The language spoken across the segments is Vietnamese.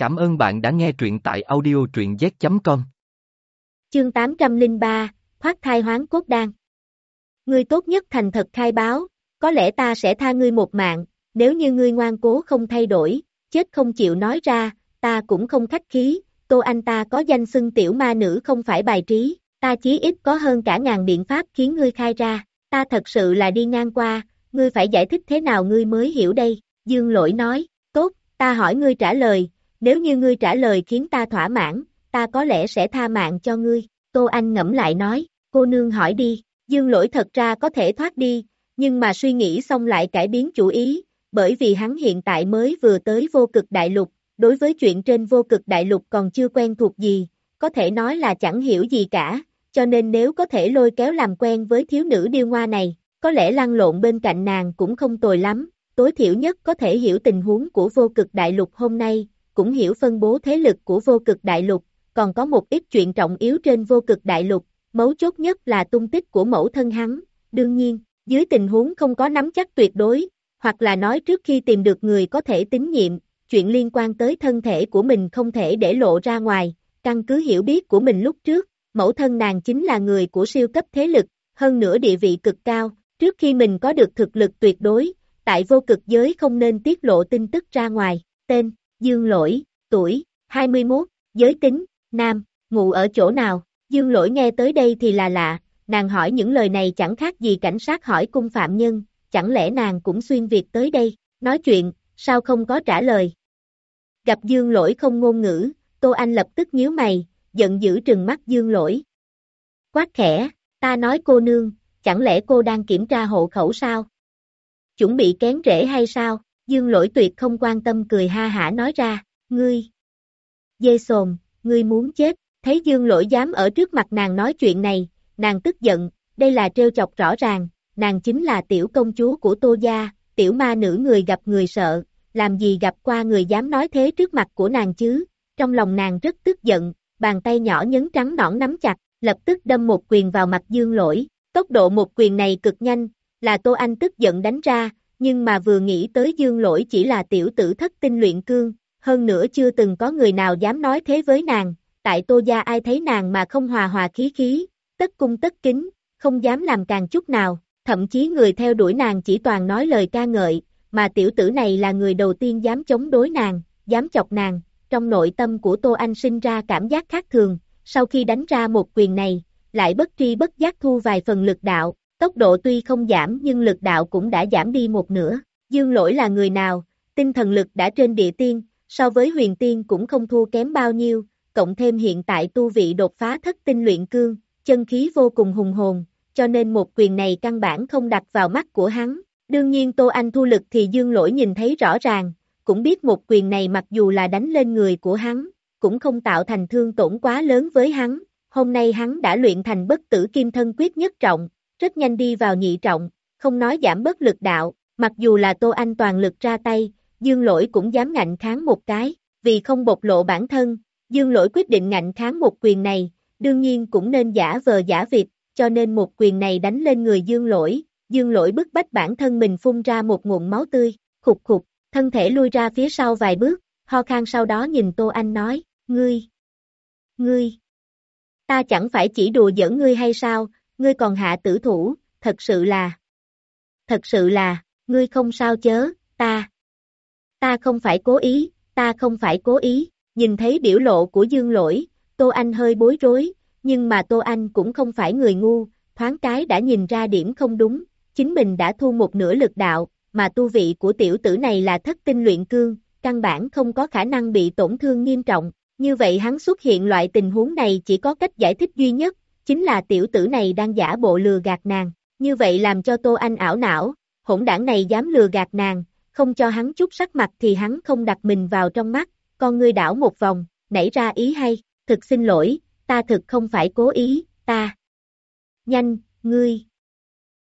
Cảm ơn bạn đã nghe truyện tại audio truyện z.com. Chương 803, Thoát thai hoán cốt đan. Ngươi tốt nhất thành thật khai báo, có lẽ ta sẽ tha ngươi một mạng, nếu như ngươi ngoan cố không thay đổi, chết không chịu nói ra, ta cũng không khách khí, Tô Anh ta có danh xưng tiểu ma nữ không phải bài trí, ta chí ít có hơn cả ngàn biện pháp khiến ngươi khai ra, ta thật sự là đi ngang qua, ngươi phải giải thích thế nào ngươi mới hiểu đây, Dương lỗi nói, tốt, ta hỏi ngươi trả lời, nếu như ngươi trả lời khiến ta thỏa mãn, ta có lẽ sẽ tha mạng cho ngươi, Tô Anh ngẫm lại nói, cô nương hỏi đi, Dương lỗi thật ra có thể thoát đi, nhưng mà suy nghĩ xong lại cải biến chủ ý, bởi vì hắn hiện tại mới vừa tới vô cực đại lục, đối với chuyện trên vô cực đại lục còn chưa quen thuộc gì, có thể nói là chẳng hiểu gì cả, cho nên nếu có thể lôi kéo làm quen với thiếu nữ điêu ngoa này, có lẽ lăn lộn bên cạnh nàng cũng không tồi lắm, tối thiểu nhất có thể hiểu tình huống của vô cực đại lục hôm nay, cũng hiểu phân bố thế lực của vô cực đại lục, còn có một ít chuyện trọng yếu trên vô cực đại lục, mấu chốt nhất là tung tích của mẫu thân hắn, đương nhiên, dưới tình huống không có nắm chắc tuyệt đối, hoặc là nói trước khi tìm được người có thể tín nhiệm, chuyện liên quan tới thân thể của mình không thể để lộ ra ngoài, căn cứ hiểu biết của mình lúc trước, mẫu thân nàng chính là người của siêu cấp thế lực, hơn nữa địa vị cực cao, trước khi mình có được thực lực tuyệt đối, tại vô cực giới không nên tiết lộ tin tức ra ngoài, tên, Dương Lỗi, tuổi, 21, giới tính, nam, ngủ ở chỗ nào, Dương Lỗi nghe tới đây thì là lạ, nàng hỏi những lời này chẳng khác gì cảnh sát hỏi cung phạm nhân, chẳng lẽ nàng cũng xuyên Việt tới đây, nói chuyện, sao không có trả lời. Gặp Dương Lỗi không ngôn ngữ, Tô Anh lập tức nhíu mày, giận dữ trừng mắt Dương Lỗi. Quát khẽ, ta nói cô nương, chẳng lẽ cô đang kiểm tra hộ khẩu sao? Chuẩn bị kén rễ hay sao? Dương lỗi tuyệt không quan tâm cười ha hả nói ra, ngươi. Dê sồn, ngươi muốn chết, thấy dương lỗi dám ở trước mặt nàng nói chuyện này, nàng tức giận, đây là trêu chọc rõ ràng, nàng chính là tiểu công chúa của tô gia, tiểu ma nữ người gặp người sợ, làm gì gặp qua người dám nói thế trước mặt của nàng chứ, trong lòng nàng rất tức giận, bàn tay nhỏ nhấn trắng nõn nắm chặt, lập tức đâm một quyền vào mặt dương lỗi, tốc độ một quyền này cực nhanh, là Tô Anh tức giận đánh ra, nhưng mà vừa nghĩ tới dương lỗi chỉ là tiểu tử thất tinh luyện cương, hơn nữa chưa từng có người nào dám nói thế với nàng, tại Tô Gia ai thấy nàng mà không hòa hòa khí khí, tất cung tất kính, không dám làm càng chút nào, thậm chí người theo đuổi nàng chỉ toàn nói lời ca ngợi, mà tiểu tử này là người đầu tiên dám chống đối nàng, dám chọc nàng, trong nội tâm của Tô Anh sinh ra cảm giác khác thường, sau khi đánh ra một quyền này, lại bất tri bất giác thu vài phần lực đạo, tốc độ tuy không giảm nhưng lực đạo cũng đã giảm đi một nửa. Dương lỗi là người nào, tinh thần lực đã trên địa tiên, so với huyền tiên cũng không thua kém bao nhiêu, cộng thêm hiện tại tu vị đột phá thất tinh luyện cương, chân khí vô cùng hùng hồn, cho nên một quyền này căn bản không đặt vào mắt của hắn. Đương nhiên Tô Anh thu lực thì dương lỗi nhìn thấy rõ ràng, cũng biết một quyền này mặc dù là đánh lên người của hắn, cũng không tạo thành thương tổn quá lớn với hắn, hôm nay hắn đã luyện thành bất tử kim thân quyết nhất trọng, rất nhanh đi vào nhị trọng, không nói giảm bớt lực đạo, mặc dù là Tô Anh toàn lực ra tay, Dương Lỗi cũng dám ngạnh kháng một cái, vì không bộc lộ bản thân, Dương Lỗi quyết định ngạnh kháng một quyền này, đương nhiên cũng nên giả vờ giả vịt, cho nên một quyền này đánh lên người Dương Lỗi, Dương Lỗi bức bách bản thân mình phun ra một nguồn máu tươi, khục khục, thân thể lui ra phía sau vài bước, ho khang sau đó nhìn Tô Anh nói, ngươi, ngươi, ta chẳng phải chỉ đùa giỡn ngươi hay sao, ngươi còn hạ tử thủ, thật sự là, thật sự là, ngươi không sao chớ, ta, ta không phải cố ý, ta không phải cố ý, nhìn thấy biểu lộ của dương lỗi, Tô Anh hơi bối rối, nhưng mà Tô Anh cũng không phải người ngu, thoáng cái đã nhìn ra điểm không đúng, chính mình đã thu một nửa lực đạo, mà tu vị của tiểu tử này là thất tinh luyện cương, căn bản không có khả năng bị tổn thương nghiêm trọng, như vậy hắn xuất hiện loại tình huống này chỉ có cách giải thích duy nhất, chính là tiểu tử này đang giả bộ lừa gạt nàng, như vậy làm cho Tô Anh ảo não, hỗn đảng này dám lừa gạt nàng, không cho hắn chút sắc mặt thì hắn không đặt mình vào trong mắt, con ngươi đảo một vòng, nảy ra ý hay, thực xin lỗi, ta thực không phải cố ý, ta. Nhanh, ngươi.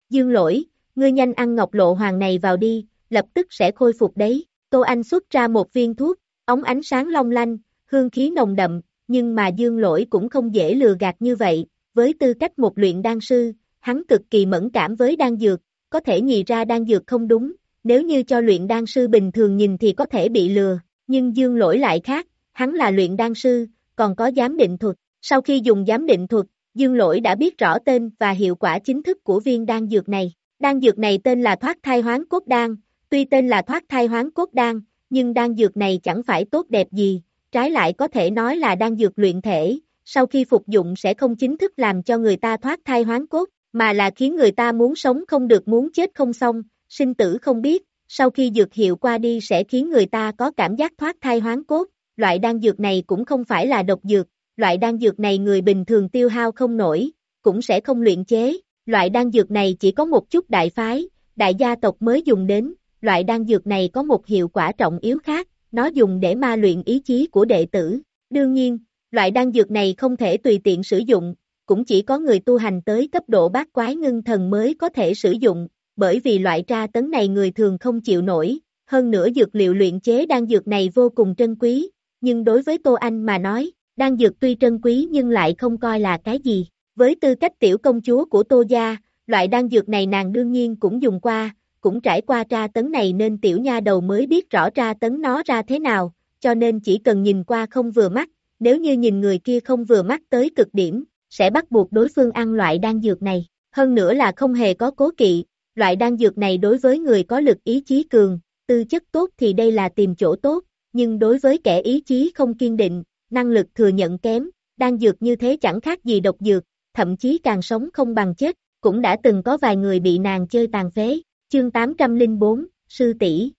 Dương lỗi, ngươi nhanh ăn ngọc lộ hoàng này vào đi, lập tức sẽ khôi phục đấy. Tô Anh xuất ra một viên thuốc, ống ánh sáng long lanh, hương khí nồng đậm, nhưng mà dương lỗi cũng không dễ lừa gạt như vậy, với tư cách một luyện đan sư, hắn cực kỳ mẫn cảm với đan dược, có thể nhìn ra đan dược không đúng, nếu như cho luyện đan sư bình thường nhìn thì có thể bị lừa, nhưng dương lỗi lại khác, hắn là luyện đan sư, còn có giám định thuật. Sau khi dùng giám định thuật, Dương Lỗi đã biết rõ tên và hiệu quả chính thức của viên đan dược này. Đan dược này tên là thoát thai hoán cốt đan, tuy tên là thoát thai hoán cốt đan, nhưng đan dược này chẳng phải tốt đẹp gì, trái lại có thể nói là đan dược luyện thể, sau khi phục dụng sẽ không chính thức làm cho người ta thoát thai hoán cốt, mà là khiến người ta muốn sống không được muốn chết không xong, sinh tử không biết, sau khi dược hiệu qua đi sẽ khiến người ta có cảm giác thoát thai hoán cốt, loại đan dược này cũng không phải là độc dược, loại đan dược này người bình thường tiêu hao không nổi, cũng sẽ không luyện chế, loại đan dược này chỉ có một chút đại phái, đại gia tộc mới dùng đến, loại đan dược này có một hiệu quả trọng yếu khác, nó dùng để ma luyện ý chí của đệ tử. Đương nhiên, loại đan dược này không thể tùy tiện sử dụng, cũng chỉ có người tu hành tới cấp độ bát quái ngưng thần mới có thể sử dụng, bởi vì loại tra tấn này người thường không chịu nổi, hơn nữa dược liệu luyện chế đan dược này vô cùng trân quý, nhưng đối với Tô Anh mà nói, đan dược tuy trân quý nhưng lại không coi là cái gì. Với tư cách tiểu công chúa của Tô Gia, loại đan dược này nàng đương nhiên cũng dùng qua, cũng trải qua tra tấn này nên tiểu nha đầu mới biết rõ tra tấn nó ra thế nào, cho nên chỉ cần nhìn qua không vừa mắt, nếu như nhìn người kia không vừa mắt tới cực điểm, sẽ bắt buộc đối phương ăn loại đan dược này. Hơn nữa là không hề có cố kỵ, loại đan dược này đối với người có lực ý chí cường, tư chất tốt thì đây là tìm chỗ tốt, nhưng đối với kẻ ý chí không kiên định, năng lực thừa nhận kém, đan dược như thế chẳng khác gì độc dược, thậm chí càng sống không bằng chết, cũng đã từng có vài người bị nàng chơi tàn phế, chương 804, sư tỷ.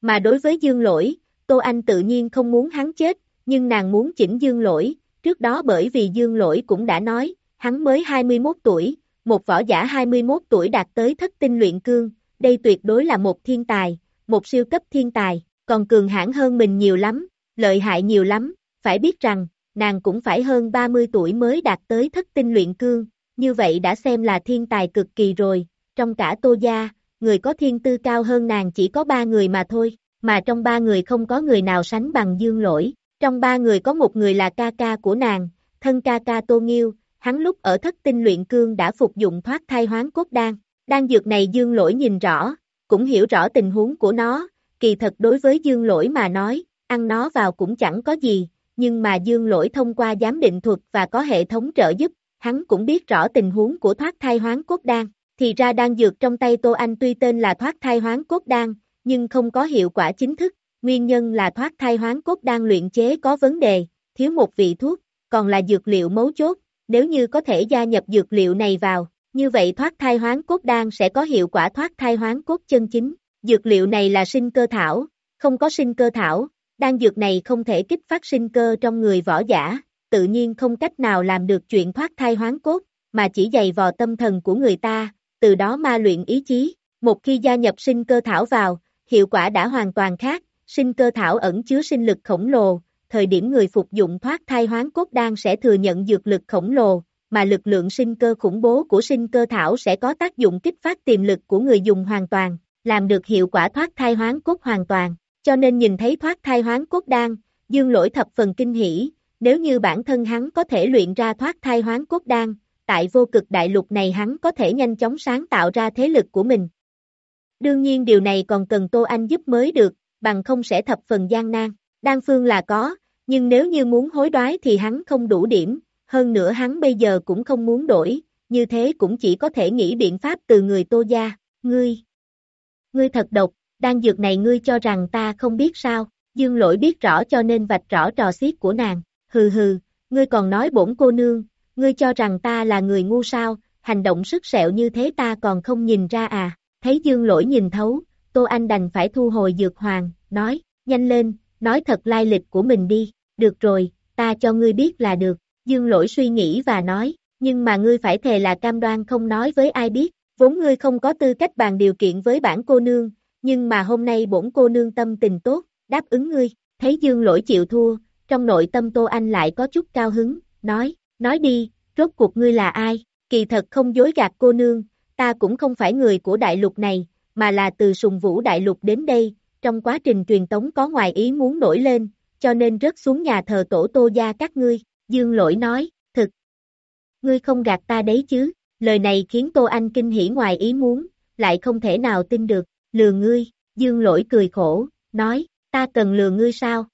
Mà đối với Dương Lỗi, Tô Anh tự nhiên không muốn hắn chết, nhưng nàng muốn chỉnh Dương Lỗi, trước đó bởi vì Dương Lỗi cũng đã nói, hắn mới 21 tuổi, một võ giả 21 tuổi đạt tới thất tinh luyện cương, đây tuyệt đối là một thiên tài, một siêu cấp thiên tài, còn cường hãn hơn mình nhiều lắm, lợi hại nhiều lắm, phải biết rằng, nàng cũng phải hơn 30 tuổi mới đạt tới thất tinh luyện cương, như vậy đã xem là thiên tài cực kỳ rồi, trong cả tô gia, người có thiên tư cao hơn nàng chỉ có ba người mà thôi, mà trong ba người không có người nào sánh bằng dương lỗi, trong ba người có một người là ca ca của nàng, thân ca ca tô nghiêu, hắn lúc ở thất tinh luyện cương đã phục dụng thoát thai hoán cốt đan, đan dược này dương lỗi nhìn rõ, cũng hiểu rõ tình huống của nó, kỳ thật đối với dương lỗi mà nói, ăn nó vào cũng chẳng có gì, nhưng mà dương lỗi thông qua giám định thuật và có hệ thống trợ giúp, hắn cũng biết rõ tình huống của thoát thai hoán cốt đan, thì ra đan dược trong tay Tô Anh tuy tên là thoát thai hoán cốt đan, nhưng không có hiệu quả chính thức, nguyên nhân là thoát thai hoán cốt đang luyện chế có vấn đề, thiếu một vị thuốc, còn là dược liệu mấu chốt, nếu như có thể gia nhập dược liệu này vào, như vậy thoát thai hoán cốt đan sẽ có hiệu quả thoát thai hoán cốt chân chính. Dược liệu này là sinh cơ thảo, không có sinh cơ thảo, đan dược này không thể kích phát sinh cơ trong người võ giả, tự nhiên không cách nào làm được chuyện thoát thai hoán cốt, mà chỉ dày vò tâm thần của người ta, từ đó ma luyện ý chí. Một khi gia nhập sinh cơ thảo vào, hiệu quả đã hoàn toàn khác, sinh cơ thảo ẩn chứa sinh lực khổng lồ, thời điểm người phục dụng thoát thai hoán cốt đan sẽ thừa nhận dược lực khổng lồ, mà lực lượng sinh cơ khủng bố của sinh cơ thảo sẽ có tác dụng kích phát tiềm lực của người dùng hoàn toàn, làm được hiệu quả thoát thai hoán cốt hoàn toàn. Cho nên nhìn thấy thoát thai hoán cốt đan, dương lỗi thập phần kinh hỉ, nếu như bản thân hắn có thể luyện ra thoát thai hoán cốt đan, tại vô cực đại lục này hắn có thể nhanh chóng sáng tạo ra thế lực của mình. Đương nhiên điều này còn cần Tô Anh giúp mới được, bằng không sẽ thập phần gian nan. Đan phương là có, nhưng nếu như muốn hối đoái thì hắn không đủ điểm, hơn nữa hắn bây giờ cũng không muốn đổi, như thế cũng chỉ có thể nghĩ biện pháp từ người Tô Gia, ngươi. Ngươi thật độc, đan dược này ngươi cho rằng ta không biết sao, dương lỗi biết rõ cho nên vạch rõ trò xiết của nàng, hừ hừ, ngươi còn nói bổn cô nương, ngươi cho rằng ta là người ngu sao, hành động sức sẹo như thế ta còn không nhìn ra à, thấy dương lỗi nhìn thấu, Tô Anh đành phải thu hồi dược hoàng, nói, nhanh lên, nói thật lai lịch của mình đi, được rồi, ta cho ngươi biết là được, dương lỗi suy nghĩ và nói, nhưng mà ngươi phải thề là cam đoan không nói với ai biết, vốn ngươi không có tư cách bàn điều kiện với bản cô nương, nhưng mà hôm nay bổn cô nương tâm tình tốt, đáp ứng ngươi, thấy dương lỗi chịu thua, trong nội tâm Tô Anh lại có chút cao hứng, nói, nói đi, rốt cuộc ngươi là ai, kỳ thật không dối gạt cô nương, ta cũng không phải người của đại lục này, mà là từ sùng vũ đại lục đến đây, trong quá trình truyền tống có ngoài ý muốn nổi lên, cho nên rớt xuống nhà thờ tổ tô gia các ngươi, dương lỗi nói, thực, ngươi không gạt ta đấy chứ, lời này khiến Tô Anh kinh hỉ ngoài ý muốn, lại không thể nào tin được, lừa ngươi, dương lỗi cười khổ, nói, ta cần lừa ngươi sao?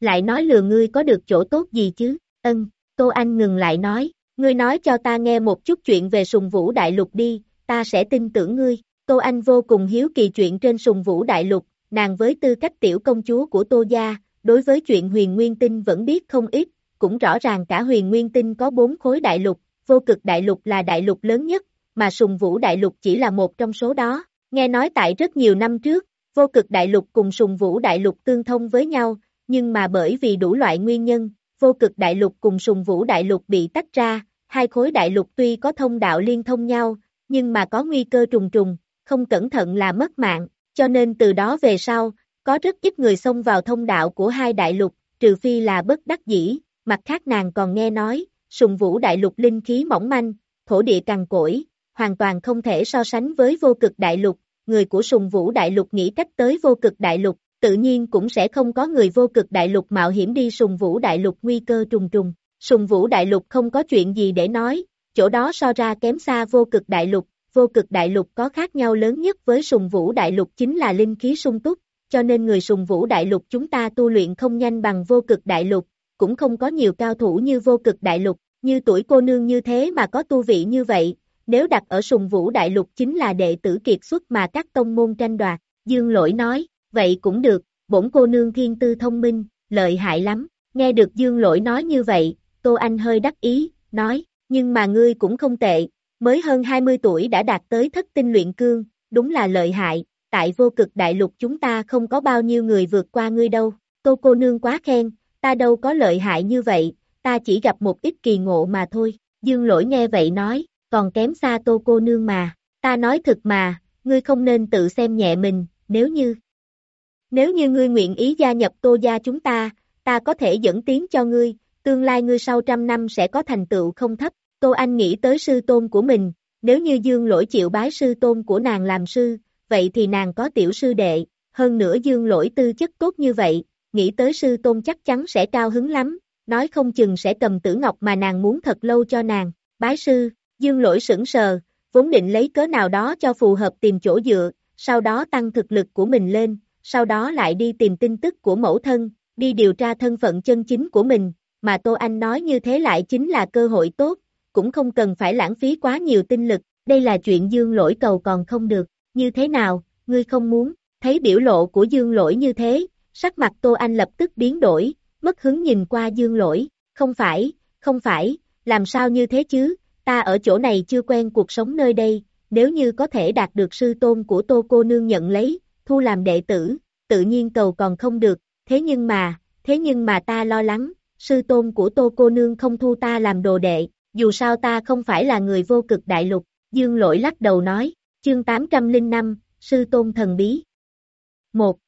lại nói lừa ngươi có được chỗ tốt gì chứ, ân, Tô Anh ngừng lại nói, ngươi nói cho ta nghe một chút chuyện về sùng vũ đại lục đi, ta sẽ tin tưởng ngươi, Tô Anh vô cùng hiếu kỳ chuyện trên sùng vũ đại lục, nàng với tư cách tiểu công chúa của Tô Gia, đối với chuyện huyền nguyên tinh vẫn biết không ít, cũng rõ ràng cả huyền nguyên tinh có bốn khối đại lục, vô cực đại lục là đại lục lớn nhất, mà sùng vũ đại lục chỉ là một trong số đó. Nghe nói tại rất nhiều năm trước, vô cực đại lục cùng sùng vũ đại lục tương thông với nhau, nhưng mà bởi vì đủ loại nguyên nhân, vô cực đại lục cùng sùng vũ đại lục bị tách ra, hai khối đại lục tuy có thông đạo liên thông nhau, nhưng mà có nguy cơ trùng trùng, không cẩn thận là mất mạng, cho nên từ đó về sau, có rất ít người xông vào thông đạo của hai đại lục, trừ phi là bất đắc dĩ, mặt khác nàng còn nghe nói, sùng vũ đại lục linh khí mỏng manh, thổ địa cằn cỗi, hoàn toàn không thể so sánh với vô cực đại lục, người của sùng vũ đại lục nghĩ cách tới vô cực đại lục, tự nhiên cũng sẽ không có người vô cực đại lục mạo hiểm đi sùng vũ đại lục nguy cơ trùng trùng. Sùng vũ đại lục không có chuyện gì để nói, chỗ đó so ra kém xa vô cực đại lục, vô cực đại lục có khác nhau lớn nhất với sùng vũ đại lục chính là linh khí sung túc, cho nên người sùng vũ đại lục chúng ta tu luyện không nhanh bằng vô cực đại lục, cũng không có nhiều cao thủ như vô cực đại lục, như tuổi cô nương như thế mà có tu vị như vậy, nếu đặt ở sùng vũ đại lục chính là đệ tử kiệt xuất mà các tông môn tranh đoạt, dương lỗi nói, vậy cũng được, bổn cô nương thiên tư thông minh, lợi hại lắm, nghe được dương lỗi nói như vậy, Tô Anh hơi đắc ý, nói, nhưng mà ngươi cũng không tệ, mới hơn 20 tuổi đã đạt tới thất tinh luyện cương, đúng là lợi hại, tại vô cực đại lục chúng ta không có bao nhiêu người vượt qua ngươi đâu, tô cô nương quá khen, ta đâu có lợi hại như vậy, ta chỉ gặp một ít kỳ ngộ mà thôi, dương lỗi nghe vậy nói, còn kém xa tô cô nương mà, ta nói thật mà, ngươi không nên tự xem nhẹ mình, nếu như, nếu như ngươi nguyện ý gia nhập tô gia chúng ta, ta có thể dẫn tiến cho ngươi, tương lai ngươi sau trăm năm sẽ có thành tựu không thấp, Tô Anh nghĩ tới sư tôn của mình, nếu như Dương Lỗi chịu bái sư tôn của nàng làm sư, vậy thì nàng có tiểu sư đệ, hơn nữa Dương Lỗi tư chất tốt như vậy, nghĩ tới sư tôn chắc chắn sẽ cao hứng lắm, nói không chừng sẽ cầm tử ngọc mà nàng muốn thật lâu cho nàng, bái sư, Dương Lỗi sững sờ, vốn định lấy cớ nào đó cho phù hợp tìm chỗ dựa, sau đó tăng thực lực của mình lên, sau đó lại đi tìm tin tức của mẫu thân, đi điều tra thân phận chân chính của mình, mà Tô Anh nói như thế lại chính là cơ hội tốt, cũng không cần phải lãng phí quá nhiều tinh lực, đây là chuyện dương lỗi cầu còn không được, như thế nào, ngươi không muốn, thấy biểu lộ của dương lỗi như thế, sắc mặt Tô Anh lập tức biến đổi, mất hứng nhìn qua dương lỗi, không phải, không phải, làm sao như thế chứ, ta ở chỗ này chưa quen cuộc sống nơi đây, nếu như có thể đạt được sư tôn của Tô cô nương nhận lấy, thu làm đệ tử, tự nhiên cầu còn không được, thế nhưng mà, thế nhưng mà ta lo lắng, sư tôn của Tô cô nương không thu ta làm đồ đệ, dù sao ta không phải là người vô cực đại lục, dương lỗi lắc đầu nói, chương 805, sư tôn thần bí. 1.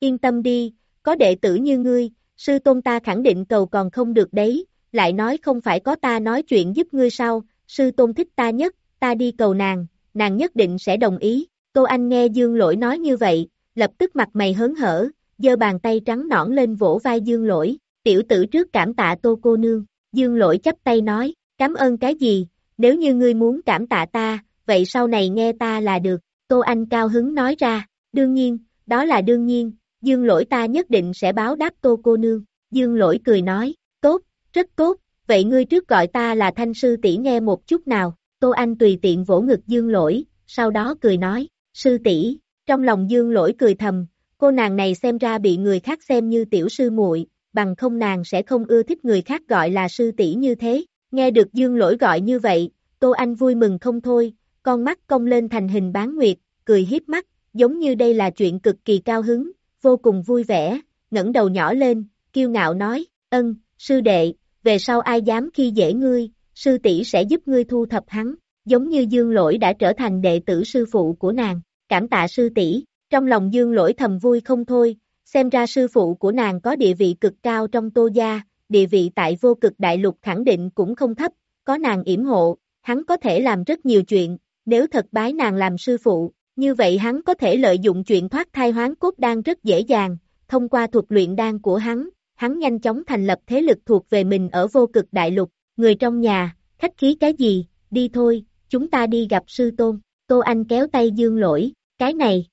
Yên tâm đi, có đệ tử như ngươi, sư tôn ta khẳng định cầu còn không được đấy, lại nói không phải có ta nói chuyện giúp ngươi sao, sư tôn thích ta nhất, ta đi cầu nàng, nàng nhất định sẽ đồng ý. Cô Anh nghe Dương Lỗi nói như vậy, lập tức mặt mày hớn hở, giơ bàn tay trắng nõn lên vỗ vai Dương Lỗi, tiểu tử trước cảm tạ Tô cô nương. Dương lỗi chấp tay nói, cảm ơn cái gì, nếu như ngươi muốn cảm tạ ta, vậy sau này nghe ta là được, Tô Anh cao hứng nói ra, đương nhiên, đó là đương nhiên, dương lỗi ta nhất định sẽ báo đáp tô cô nương, dương lỗi cười nói, tốt, rất tốt, vậy ngươi trước gọi ta là thanh sư tỷ nghe một chút nào, Tô Anh tùy tiện vỗ ngực dương lỗi, sau đó cười nói, sư tỷ. Trong lòng dương lỗi cười thầm, cô nàng này xem ra bị người khác xem như tiểu sư muội bằng không nàng sẽ không ưa thích người khác gọi là sư tỷ như thế. Nghe được Dương Lỗi gọi như vậy, Tô Anh vui mừng không thôi, con mắt cong lên thành hình bán nguyệt, cười hiếp mắt, giống như đây là chuyện cực kỳ cao hứng, vô cùng vui vẻ, ngẩng đầu nhỏ lên, kiêu ngạo nói, ân, sư đệ, về sau ai dám khi dễ ngươi, sư tỷ sẽ giúp ngươi thu thập hắn, giống như Dương Lỗi đã trở thành đệ tử sư phụ của nàng, cảm tạ sư tỷ trong lòng Dương Lỗi thầm vui không thôi, xem ra sư phụ của nàng có địa vị cực cao trong tô gia, địa vị tại vô cực đại lục khẳng định cũng không thấp, có nàng yểm hộ, hắn có thể làm rất nhiều chuyện, nếu thật bái nàng làm sư phụ, như vậy hắn có thể lợi dụng chuyện thoát thai hoán cốt đan rất dễ dàng, thông qua thuật luyện đan của hắn, hắn nhanh chóng thành lập thế lực thuộc về mình ở vô cực đại lục, người trong nhà, khách khí cái gì, đi thôi, chúng ta đi gặp sư tôn, Tô Anh kéo tay dương lỗi, cái này.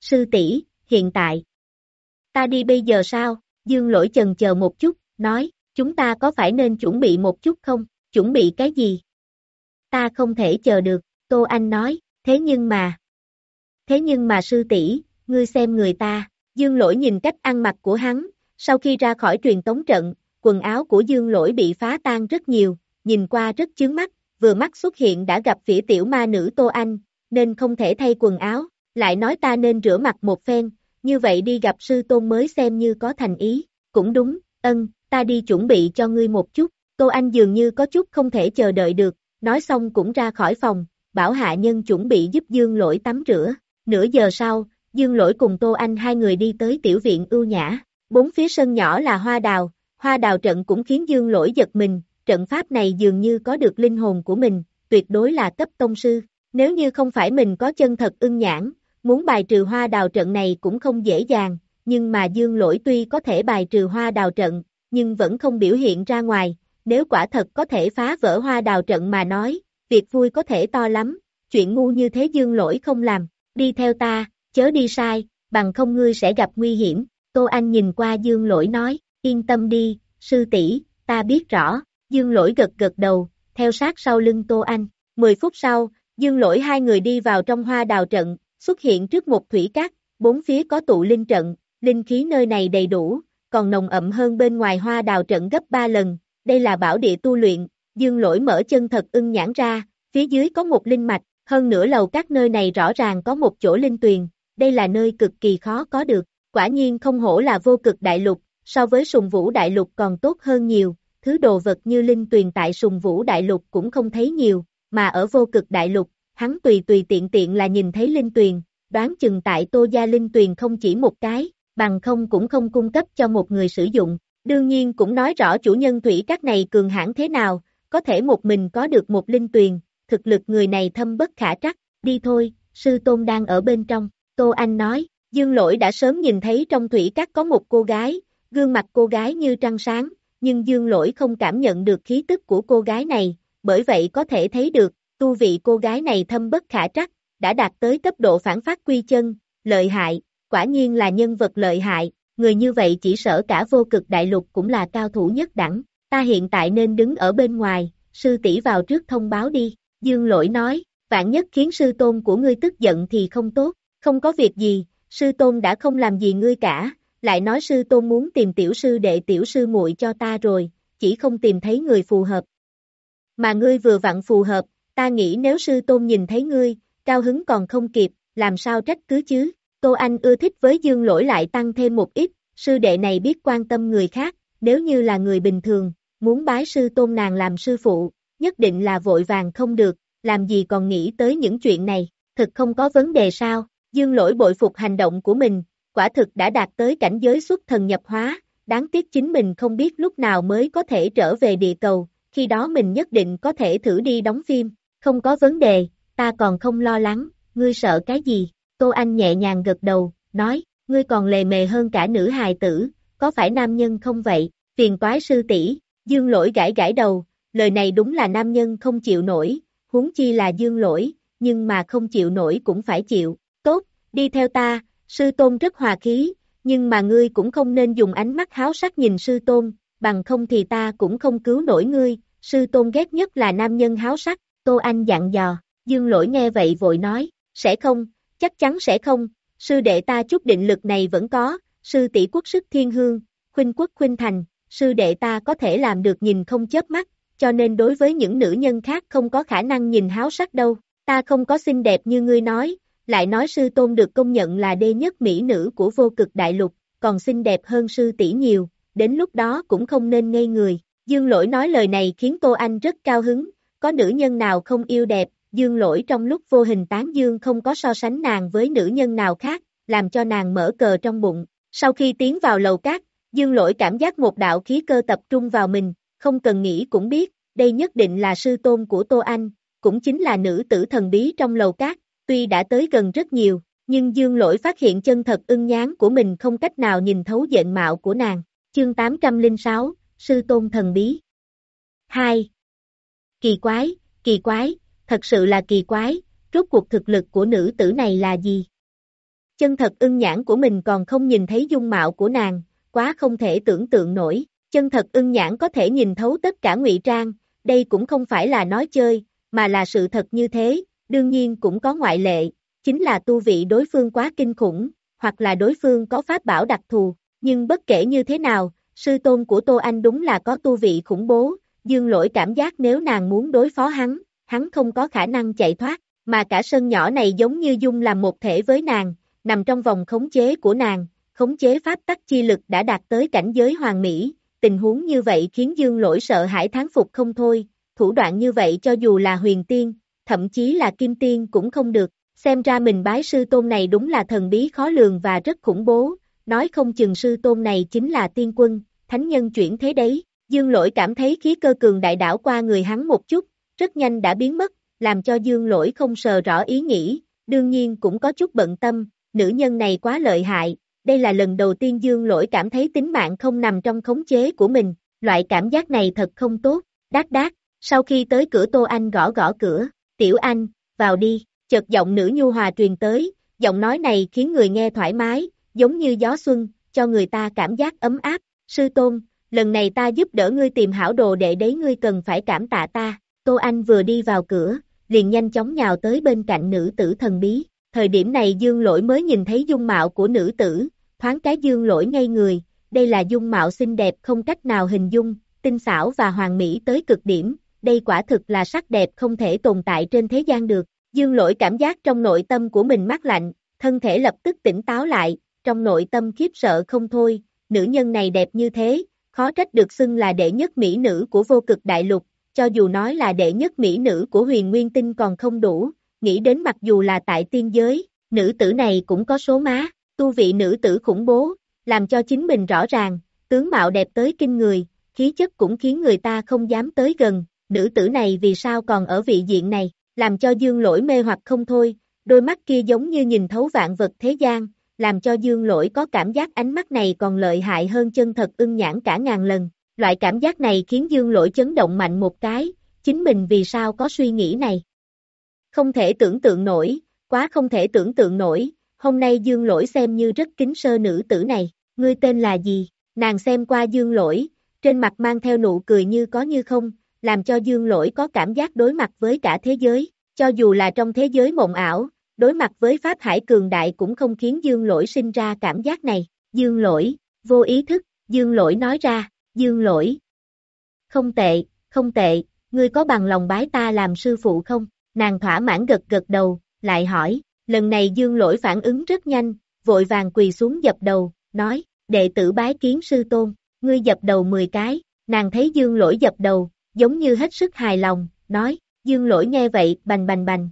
Sư tỷ hiện tại, Ta đi bây giờ sao? Dương lỗi chần chờ một chút, nói, chúng ta có phải nên chuẩn bị một chút không, chuẩn bị cái gì? Ta không thể chờ được, Tô Anh nói, thế nhưng mà... Thế nhưng mà sư tỷ ngươi xem người ta, Dương lỗi nhìn cách ăn mặc của hắn, sau khi ra khỏi truyền tống trận, quần áo của Dương lỗi bị phá tan rất nhiều, nhìn qua rất chướng mắt, vừa mắt xuất hiện đã gặp phỉ tiểu ma nữ Tô Anh, nên không thể thay quần áo, lại nói ta nên rửa mặt một phen, như vậy đi gặp sư tôn mới xem như có thành ý, cũng đúng, ân, ta đi chuẩn bị cho ngươi một chút, Tô Anh dường như có chút không thể chờ đợi được, nói xong cũng ra khỏi phòng, bảo hạ nhân chuẩn bị giúp Dương lỗi tắm rửa, nửa giờ sau, Dương lỗi cùng Tô Anh hai người đi tới tiểu viện ưu nhã, bốn phía sân nhỏ là hoa đào, hoa đào trận cũng khiến Dương lỗi giật mình, trận pháp này dường như có được linh hồn của mình, tuyệt đối là cấp tông sư, nếu như không phải mình có chân thật ưng nhãn, muốn bài trừ hoa đào trận này cũng không dễ dàng, nhưng mà Dương lỗi tuy có thể bài trừ hoa đào trận, nhưng vẫn không biểu hiện ra ngoài, nếu quả thật có thể phá vỡ hoa đào trận mà nói, việc vui có thể to lắm, chuyện ngu như thế Dương lỗi không làm, đi theo ta, chớ đi sai, bằng không ngươi sẽ gặp nguy hiểm, Tô Anh nhìn qua Dương lỗi nói, yên tâm đi, sư tỷ ta biết rõ, Dương lỗi gật gật đầu, theo sát sau lưng Tô Anh, 10 phút sau, Dương lỗi hai người đi vào trong hoa đào trận, xuất hiện trước một thủy cát, bốn phía có tụ linh trận, linh khí nơi này đầy đủ, còn nồng ẩm hơn bên ngoài hoa đào trận gấp 3 lần, đây là bảo địa tu luyện, dương lỗi mở chân thật ưng nhãn ra, phía dưới có một linh mạch, hơn nữa lầu các nơi này rõ ràng có một chỗ linh tuyền, đây là nơi cực kỳ khó có được, quả nhiên không hổ là vô cực đại lục, so với sùng vũ đại lục còn tốt hơn nhiều, thứ đồ vật như linh tuyền tại sùng vũ đại lục cũng không thấy nhiều, mà ở vô cực đại lục, hắn tùy tùy tiện tiện là nhìn thấy linh tuyền, đoán chừng tại tô gia linh tuyền không chỉ một cái, bằng không cũng không cung cấp cho một người sử dụng, đương nhiên cũng nói rõ chủ nhân thủy các này cường hãn thế nào, có thể một mình có được một linh tuyền, thực lực người này thâm bất khả trắc, đi thôi, sư tôn đang ở bên trong, Tô Anh nói, dương lỗi đã sớm nhìn thấy trong thủy các có một cô gái, gương mặt cô gái như trăng sáng, nhưng dương lỗi không cảm nhận được khí tức của cô gái này, bởi vậy có thể thấy được, tu vị cô gái này thâm bất khả trắc, đã đạt tới cấp độ phản phát quy chân, lợi hại, quả nhiên là nhân vật lợi hại, người như vậy chỉ sợ cả vô cực đại lục cũng là cao thủ nhất đẳng, ta hiện tại nên đứng ở bên ngoài, sư tỷ vào trước thông báo đi, dương lỗi nói, vạn nhất khiến sư tôn của ngươi tức giận thì không tốt, không có việc gì, sư tôn đã không làm gì ngươi cả, lại nói sư tôn muốn tìm tiểu sư đệ tiểu sư muội cho ta rồi, chỉ không tìm thấy người phù hợp. Mà ngươi vừa vặn phù hợp, ta nghĩ nếu sư tôn nhìn thấy ngươi, cao hứng còn không kịp, làm sao trách cứ chứ, Tô Anh ưa thích với dương lỗi lại tăng thêm một ít, sư đệ này biết quan tâm người khác, nếu như là người bình thường, muốn bái sư tôn nàng làm sư phụ, nhất định là vội vàng không được, làm gì còn nghĩ tới những chuyện này, thực không có vấn đề sao, dương lỗi bội phục hành động của mình, quả thực đã đạt tới cảnh giới xuất thần nhập hóa, đáng tiếc chính mình không biết lúc nào mới có thể trở về địa cầu, khi đó mình nhất định có thể thử đi đóng phim, không có vấn đề, ta còn không lo lắng, ngươi sợ cái gì? Tô Anh nhẹ nhàng gật đầu, nói, ngươi còn lề mề hơn cả nữ hài tử, có phải nam nhân không vậy? Phiền toái sư tỷ dương lỗi gãi gãi đầu, lời này đúng là nam nhân không chịu nổi, huống chi là dương lỗi, nhưng mà không chịu nổi cũng phải chịu, tốt, đi theo ta, sư tôn rất hòa khí, nhưng mà ngươi cũng không nên dùng ánh mắt háo sắc nhìn sư tôn, bằng không thì ta cũng không cứu nổi ngươi, sư tôn ghét nhất là nam nhân háo sắc, Tô Anh dặn dò, dương lỗi nghe vậy vội nói, sẽ không, chắc chắn sẽ không, sư đệ ta chút định lực này vẫn có, sư tỷ quốc sức thiên hương, khuynh quốc khuynh thành, sư đệ ta có thể làm được nhìn không chớp mắt, cho nên đối với những nữ nhân khác không có khả năng nhìn háo sắc đâu, ta không có xinh đẹp như ngươi nói, lại nói sư tôn được công nhận là đê nhất mỹ nữ của vô cực đại lục, còn xinh đẹp hơn sư tỷ nhiều, đến lúc đó cũng không nên ngây người. Dương lỗi nói lời này khiến Tô Anh rất cao hứng, có nữ nhân nào không yêu đẹp, dương lỗi trong lúc vô hình tán dương không có so sánh nàng với nữ nhân nào khác, làm cho nàng mở cờ trong bụng. Sau khi tiến vào lầu cát, dương lỗi cảm giác một đạo khí cơ tập trung vào mình, không cần nghĩ cũng biết, đây nhất định là sư tôn của Tô Anh, cũng chính là nữ tử thần bí trong lầu cát, tuy đã tới gần rất nhiều, nhưng dương lỗi phát hiện chân thật ưng nhán của mình không cách nào nhìn thấu diện mạo của nàng. Chương 806, Sư Tôn Thần Bí 2. Kỳ quái, kỳ quái, thật sự là kỳ quái, rốt cuộc thực lực của nữ tử này là gì? Chân thật ưng nhãn của mình còn không nhìn thấy dung mạo của nàng, quá không thể tưởng tượng nổi, chân thật ưng nhãn có thể nhìn thấu tất cả ngụy trang, đây cũng không phải là nói chơi, mà là sự thật như thế, đương nhiên cũng có ngoại lệ, chính là tu vị đối phương quá kinh khủng, hoặc là đối phương có pháp bảo đặc thù, nhưng bất kể như thế nào, sư tôn của Tô Anh đúng là có tu vị khủng bố, dương lỗi cảm giác nếu nàng muốn đối phó hắn, hắn không có khả năng chạy thoát, mà cả sân nhỏ này giống như dung làm một thể với nàng, nằm trong vòng khống chế của nàng, khống chế pháp tắc chi lực đã đạt tới cảnh giới hoàng mỹ, tình huống như vậy khiến dương lỗi sợ hãi tháng phục không thôi, thủ đoạn như vậy cho dù là huyền tiên, thậm chí là kim tiên cũng không được, xem ra mình bái sư tôn này đúng là thần bí khó lường và rất khủng bố, nói không chừng sư tôn này chính là tiên quân, thánh nhân chuyển thế đấy, dương lỗi cảm thấy khí cơ cường đại đảo qua người hắn một chút, rất nhanh đã biến mất, làm cho dương lỗi không sờ rõ ý nghĩ, đương nhiên cũng có chút bận tâm, nữ nhân này quá lợi hại, đây là lần đầu tiên dương lỗi cảm thấy tính mạng không nằm trong khống chế của mình, loại cảm giác này thật không tốt, đát đát, sau khi tới cửa Tô Anh gõ gõ cửa, tiểu anh, vào đi, chợt giọng nữ nhu hòa truyền tới, giọng nói này khiến người nghe thoải mái, giống như gió xuân, cho người ta cảm giác ấm áp, sư tôn, lần này ta giúp đỡ ngươi tìm hảo đồ để đấy ngươi cần phải cảm tạ ta, Tô Anh vừa đi vào cửa, liền nhanh chóng nhào tới bên cạnh nữ tử thần bí, thời điểm này dương lỗi mới nhìn thấy dung mạo của nữ tử, thoáng cái dương lỗi ngay người, đây là dung mạo xinh đẹp không cách nào hình dung, tinh xảo và hoàn mỹ tới cực điểm, đây quả thực là sắc đẹp không thể tồn tại trên thế gian được. Dương lỗi cảm giác trong nội tâm của mình mát lạnh, thân thể lập tức tỉnh táo lại, trong nội tâm khiếp sợ không thôi, nữ nhân này đẹp như thế, khó trách được xưng là đệ nhất mỹ nữ của vô cực đại lục, cho dù nói là đệ nhất mỹ nữ của huyền nguyên tinh còn không đủ, nghĩ đến mặc dù là tại tiên giới, nữ tử này cũng có số má, tu vị nữ tử khủng bố, làm cho chính mình rõ ràng, tướng mạo đẹp tới kinh người, khí chất cũng khiến người ta không dám tới gần, nữ tử này vì sao còn ở vị diện này, làm cho dương lỗi mê hoặc không thôi, đôi mắt kia giống như nhìn thấu vạn vật thế gian, làm cho dương lỗi có cảm giác ánh mắt này còn lợi hại hơn chân thật ưng nhãn cả ngàn lần. Loại cảm giác này khiến dương lỗi chấn động mạnh một cái, chính mình vì sao có suy nghĩ này. Không thể tưởng tượng nổi, quá không thể tưởng tượng nổi, hôm nay dương lỗi xem như rất kính sơ nữ tử này, ngươi tên là gì, nàng xem qua dương lỗi, trên mặt mang theo nụ cười như có như không, làm cho dương lỗi có cảm giác đối mặt với cả thế giới, cho dù là trong thế giới mộng ảo, đối mặt với Pháp Hải cường đại cũng không khiến dương lỗi sinh ra cảm giác này, dương lỗi, vô ý thức, dương lỗi nói ra, dương lỗi. Không tệ, không tệ, ngươi có bằng lòng bái ta làm sư phụ không? Nàng thỏa mãn gật gật đầu, lại hỏi, lần này dương lỗi phản ứng rất nhanh, vội vàng quỳ xuống dập đầu, nói, đệ tử bái kiến sư tôn, ngươi dập đầu 10 cái, nàng thấy dương lỗi dập đầu, giống như hết sức hài lòng, nói, dương lỗi nghe vậy, bành bành bành.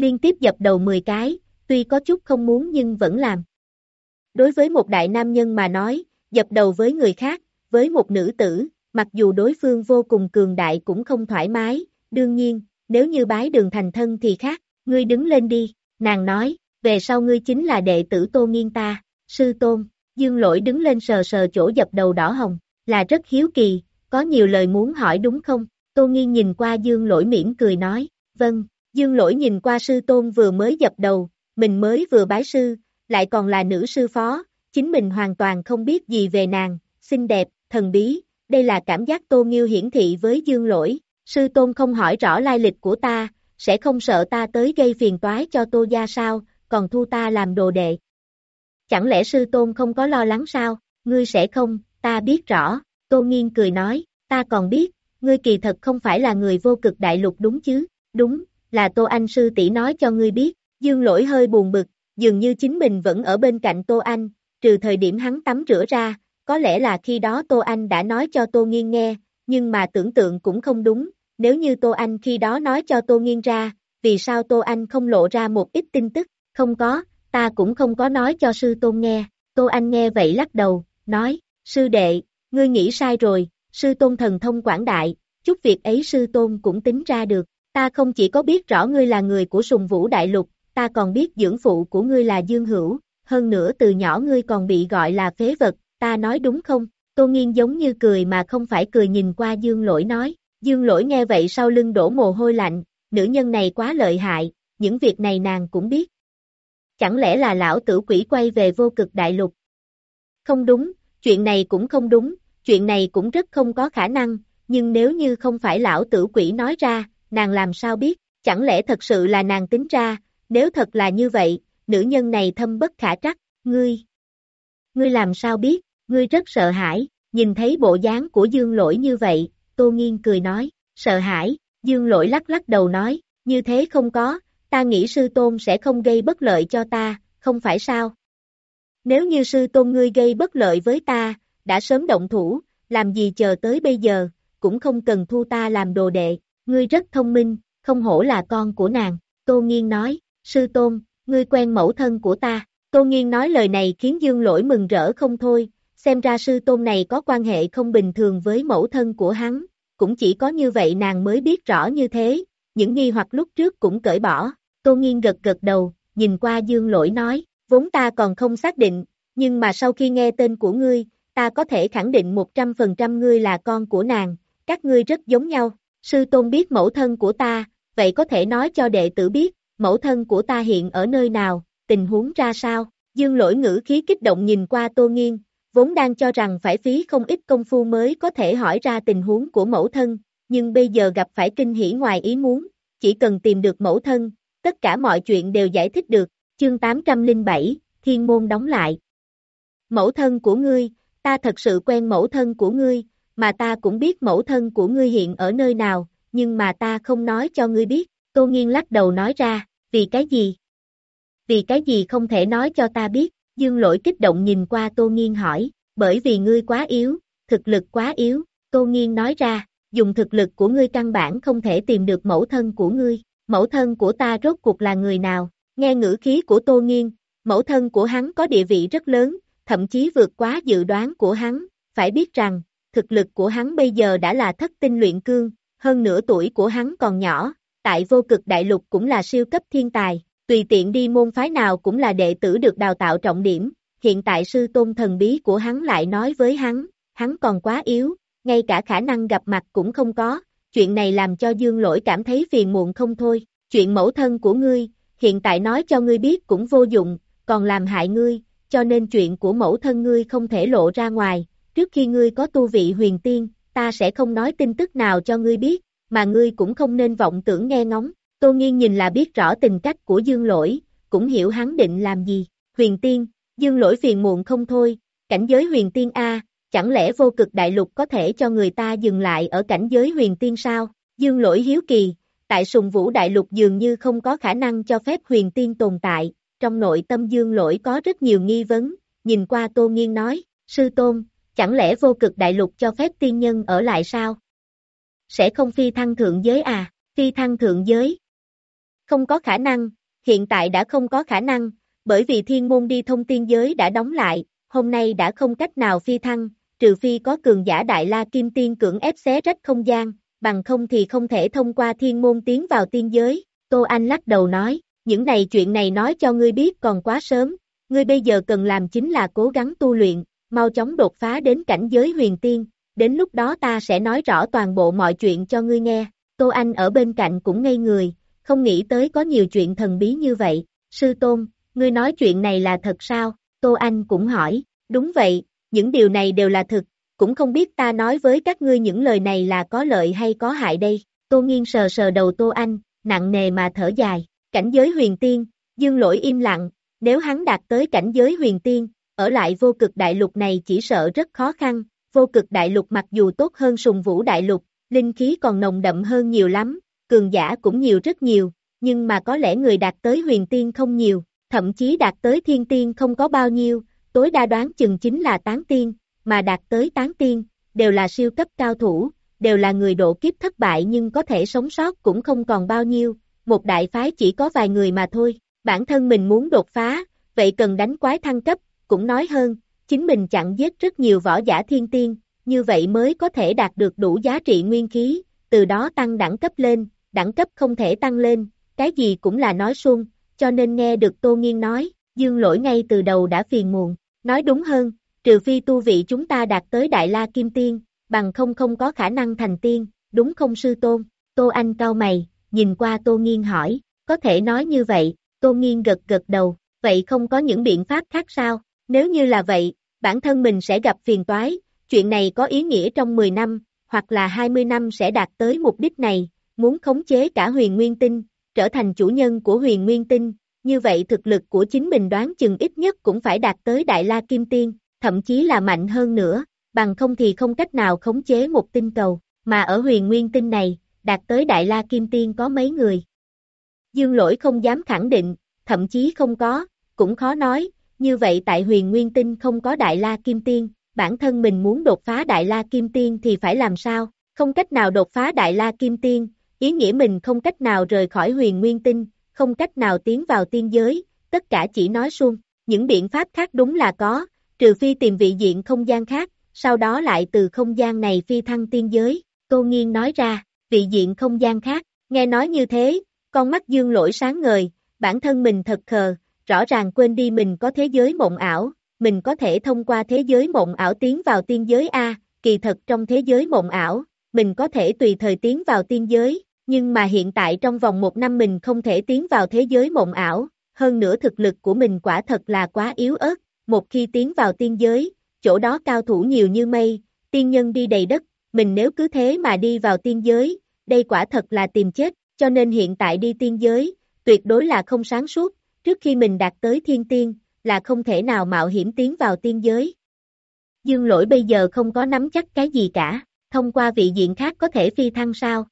Liên tiếp dập đầu 10 cái, tuy có chút không muốn nhưng vẫn làm. Đối với một đại nam nhân mà nói, dập đầu với người khác, với một nữ tử, mặc dù đối phương vô cùng cường đại cũng không thoải mái, đương nhiên, nếu như bái đường thành thân thì khác, ngươi đứng lên đi, nàng nói, về sau ngươi chính là đệ tử Tô Nghiên ta, sư tôn, dương lỗi đứng lên sờ sờ chỗ dập đầu đỏ hồng, là rất hiếu kỳ, có nhiều lời muốn hỏi đúng không? Tô Nghiên nhìn qua dương lỗi mỉm cười nói, vâng, dương lỗi nhìn qua sư tôn vừa mới dập đầu, mình mới vừa bái sư, lại còn là nữ sư phó, chính mình hoàn toàn không biết gì về nàng, xinh đẹp, thần bí, đây là cảm giác Tô Nghiêu hiển thị với dương lỗi, sư tôn không hỏi rõ lai lịch của ta, sẽ không sợ ta tới gây phiền toái cho Tô gia sao, còn thu ta làm đồ đệ. Chẳng lẽ sư tôn không có lo lắng sao, ngươi sẽ không, ta biết rõ, Tô Nghiên cười nói, ta còn biết, ngươi kỳ thật không phải là người vô cực đại lục đúng chứ, đúng, là Tô Anh sư tỷ nói cho ngươi biết, dương lỗi hơi buồn bực, dường như chính mình vẫn ở bên cạnh Tô Anh, trừ thời điểm hắn tắm rửa ra, có lẽ là khi đó Tô Anh đã nói cho Tô Nghiên nghe, nhưng mà tưởng tượng cũng không đúng, nếu như Tô Anh khi đó nói cho Tô Nghiên ra, vì sao Tô Anh không lộ ra một ít tin tức, không có, ta cũng không có nói cho sư tôn nghe, Tô Anh nghe vậy lắc đầu, nói, sư đệ, ngươi nghĩ sai rồi, sư tôn thần thông quảng đại, chút việc ấy sư tôn cũng tính ra được, ta không chỉ có biết rõ ngươi là người của sùng vũ đại lục, ta còn biết dưỡng phụ của ngươi là Dương Hữu, hơn nữa từ nhỏ ngươi còn bị gọi là phế vật, ta nói đúng không? Tô Nghiên giống như cười mà không phải cười nhìn qua Dương Lỗi nói, Dương Lỗi nghe vậy sau lưng đổ mồ hôi lạnh, nữ nhân này quá lợi hại, những việc này nàng cũng biết. Chẳng lẽ là lão tử quỷ quay về vô cực đại lục? Không đúng, chuyện này cũng không đúng, chuyện này cũng rất không có khả năng, nhưng nếu như không phải lão tử quỷ nói ra, nàng làm sao biết, chẳng lẽ thật sự là nàng tính ra, nếu thật là như vậy, nữ nhân này thâm bất khả trắc, ngươi. Ngươi làm sao biết, ngươi rất sợ hãi, nhìn thấy bộ dáng của dương lỗi như vậy, tô nghiên cười nói, sợ hãi, dương lỗi lắc lắc đầu nói, như thế không có, ta nghĩ sư tôn sẽ không gây bất lợi cho ta, không phải sao? Nếu như sư tôn ngươi gây bất lợi với ta, đã sớm động thủ, làm gì chờ tới bây giờ, cũng không cần thu ta làm đồ đệ, ngươi rất thông minh, không hổ là con của nàng, Tô Nghiên nói, sư tôn, ngươi quen mẫu thân của ta, Tô Nghiên nói lời này khiến Dương Lỗi mừng rỡ không thôi, xem ra sư tôn này có quan hệ không bình thường với mẫu thân của hắn, cũng chỉ có như vậy nàng mới biết rõ như thế, những nghi hoặc lúc trước cũng cởi bỏ, Tô Nghiên gật gật đầu, nhìn qua Dương Lỗi nói, vốn ta còn không xác định, nhưng mà sau khi nghe tên của ngươi, ta có thể khẳng định 100% ngươi là con của nàng, các ngươi rất giống nhau, sư tôn biết mẫu thân của ta, vậy có thể nói cho đệ tử biết, mẫu thân của ta hiện ở nơi nào, tình huống ra sao, dương lỗi ngữ khí kích động nhìn qua tô nghiên, vốn đang cho rằng phải phí không ít công phu mới có thể hỏi ra tình huống của mẫu thân, nhưng bây giờ gặp phải kinh hỉ ngoài ý muốn, chỉ cần tìm được mẫu thân, tất cả mọi chuyện đều giải thích được, chương 807, thiên môn đóng lại. Mẫu thân của ngươi, ta thật sự quen mẫu thân của ngươi, mà ta cũng biết mẫu thân của ngươi hiện ở nơi nào, nhưng mà ta không nói cho ngươi biết, Tô Nghiên lắc đầu nói ra, vì cái gì? Vì cái gì không thể nói cho ta biết, Dương lỗi kích động nhìn qua Tô Nghiên hỏi, bởi vì ngươi quá yếu, thực lực quá yếu, Tô Nghiên nói ra, dùng thực lực của ngươi căn bản không thể tìm được mẫu thân của ngươi, mẫu thân của ta rốt cuộc là người nào, nghe ngữ khí của Tô Nghiên, mẫu thân của hắn có địa vị rất lớn, thậm chí vượt quá dự đoán của hắn, phải biết rằng, thực lực của hắn bây giờ đã là thất tinh luyện cương, hơn nửa tuổi của hắn còn nhỏ, tại vô cực đại lục cũng là siêu cấp thiên tài, tùy tiện đi môn phái nào cũng là đệ tử được đào tạo trọng điểm, hiện tại sư tôn thần bí của hắn lại nói với hắn, hắn còn quá yếu, ngay cả khả năng gặp mặt cũng không có, chuyện này làm cho dương lỗi cảm thấy phiền muộn không thôi, chuyện mẫu thân của ngươi, hiện tại nói cho ngươi biết cũng vô dụng, còn làm hại ngươi, cho nên chuyện của mẫu thân ngươi không thể lộ ra ngoài, trước khi ngươi có tu vị huyền tiên, ta sẽ không nói tin tức nào cho ngươi biết, mà ngươi cũng không nên vọng tưởng nghe ngóng. Tô Nghiên nhìn là biết rõ tình cách của Dương Lỗi, cũng hiểu hắn định làm gì. Huyền tiên, Dương Lỗi phiền muộn không thôi, cảnh giới huyền tiên A, chẳng lẽ vô cực đại lục có thể cho người ta dừng lại ở cảnh giới huyền tiên sao? Dương Lỗi hiếu kỳ, tại sùng vũ đại lục dường như không có khả năng cho phép huyền tiên tồn tại, trong nội tâm Dương Lỗi có rất nhiều nghi vấn, nhìn qua Tô Nghiên nói, sư tôn, chẳng lẽ vô cực đại lục cho phép tiên nhân ở lại sao? Sẽ không phi thăng thượng giới à, phi thăng thượng giới? Không có khả năng, hiện tại đã không có khả năng, bởi vì thiên môn đi thông tiên giới đã đóng lại, hôm nay đã không cách nào phi thăng, trừ phi có cường giả đại la kim tiên cưỡng ép xé rách không gian, bằng không thì không thể thông qua thiên môn tiến vào tiên giới, Tô Anh lắc đầu nói, những này chuyện này nói cho ngươi biết còn quá sớm, ngươi bây giờ cần làm chính là cố gắng tu luyện, mau chóng đột phá đến cảnh giới huyền tiên, đến lúc đó ta sẽ nói rõ toàn bộ mọi chuyện cho ngươi nghe. Tô Anh ở bên cạnh cũng ngây người, không nghĩ tới có nhiều chuyện thần bí như vậy. Sư Tôn, ngươi nói chuyện này là thật sao? Tô Anh cũng hỏi, đúng vậy, những điều này đều là thật. cũng không biết ta nói với các ngươi những lời này là có lợi hay có hại đây. Tô Nghiên sờ sờ đầu Tô Anh, nặng nề mà thở dài, cảnh giới huyền tiên, dương lỗi im lặng, nếu hắn đạt tới cảnh giới huyền tiên, ở lại vô cực đại lục này chỉ sợ rất khó khăn, vô cực đại lục mặc dù tốt hơn sùng vũ đại lục, linh khí còn nồng đậm hơn nhiều lắm, cường giả cũng nhiều rất nhiều, nhưng mà có lẽ người đạt tới huyền tiên không nhiều, thậm chí đạt tới thiên tiên không có bao nhiêu, tối đa đoán chừng chính là tán tiên, mà đạt tới tán tiên, đều là siêu cấp cao thủ, đều là người độ kiếp thất bại nhưng có thể sống sót cũng không còn bao nhiêu, một đại phái chỉ có vài người mà thôi, bản thân mình muốn đột phá, vậy cần đánh quái thăng cấp, cũng nói hơn, chính mình chặn giết rất nhiều võ giả thiên tiên, như vậy mới có thể đạt được đủ giá trị nguyên khí, từ đó tăng đẳng cấp lên, đẳng cấp không thể tăng lên, cái gì cũng là nói xuông, cho nên nghe được Tô Nghiên nói, dương lỗi ngay từ đầu đã phiền muộn, nói đúng hơn, trừ phi tu vị chúng ta đạt tới Đại La Kim Tiên, bằng không không có khả năng thành tiên, đúng không sư tôn, Tô Anh cao mày, nhìn qua Tô Nghiên hỏi, có thể nói như vậy, Tô Nghiên gật gật đầu, vậy không có những biện pháp khác sao? Nếu như là vậy, bản thân mình sẽ gặp phiền toái, chuyện này có ý nghĩa trong 10 năm, hoặc là 20 năm sẽ đạt tới mục đích này, muốn khống chế cả huyền nguyên tinh, trở thành chủ nhân của huyền nguyên tinh, như vậy thực lực của chính mình đoán chừng ít nhất cũng phải đạt tới Đại La Kim Tiên, thậm chí là mạnh hơn nữa, bằng không thì không cách nào khống chế một tinh cầu, mà ở huyền nguyên tinh này, đạt tới Đại La Kim Tiên có mấy người. Dương lỗi không dám khẳng định, thậm chí không có, cũng khó nói, như vậy tại huyền nguyên tinh không có Đại La Kim Tiên, bản thân mình muốn đột phá Đại La Kim Tiên thì phải làm sao, không cách nào đột phá Đại La Kim Tiên, ý nghĩa mình không cách nào rời khỏi huyền nguyên tinh, không cách nào tiến vào tiên giới, tất cả chỉ nói suông, những biện pháp khác đúng là có, trừ phi tìm vị diện không gian khác, sau đó lại từ không gian này phi thăng tiên giới, cô nghiên nói ra, vị diện không gian khác, nghe nói như thế, con mắt dương lỗi sáng ngời, bản thân mình thật khờ, rõ ràng quên đi mình có thế giới mộng ảo, mình có thể thông qua thế giới mộng ảo tiến vào tiên giới A, kỳ thật trong thế giới mộng ảo, mình có thể tùy thời tiến vào tiên giới, nhưng mà hiện tại trong vòng một năm mình không thể tiến vào thế giới mộng ảo, hơn nữa thực lực của mình quả thật là quá yếu ớt, một khi tiến vào tiên giới, chỗ đó cao thủ nhiều như mây, tiên nhân đi đầy đất, mình nếu cứ thế mà đi vào tiên giới, đây quả thật là tìm chết, cho nên hiện tại đi tiên giới, tuyệt đối là không sáng suốt, trước khi mình đạt tới thiên tiên, là không thể nào mạo hiểm tiến vào tiên giới. Dương lỗi bây giờ không có nắm chắc cái gì cả, thông qua vị diện khác có thể phi thăng sao?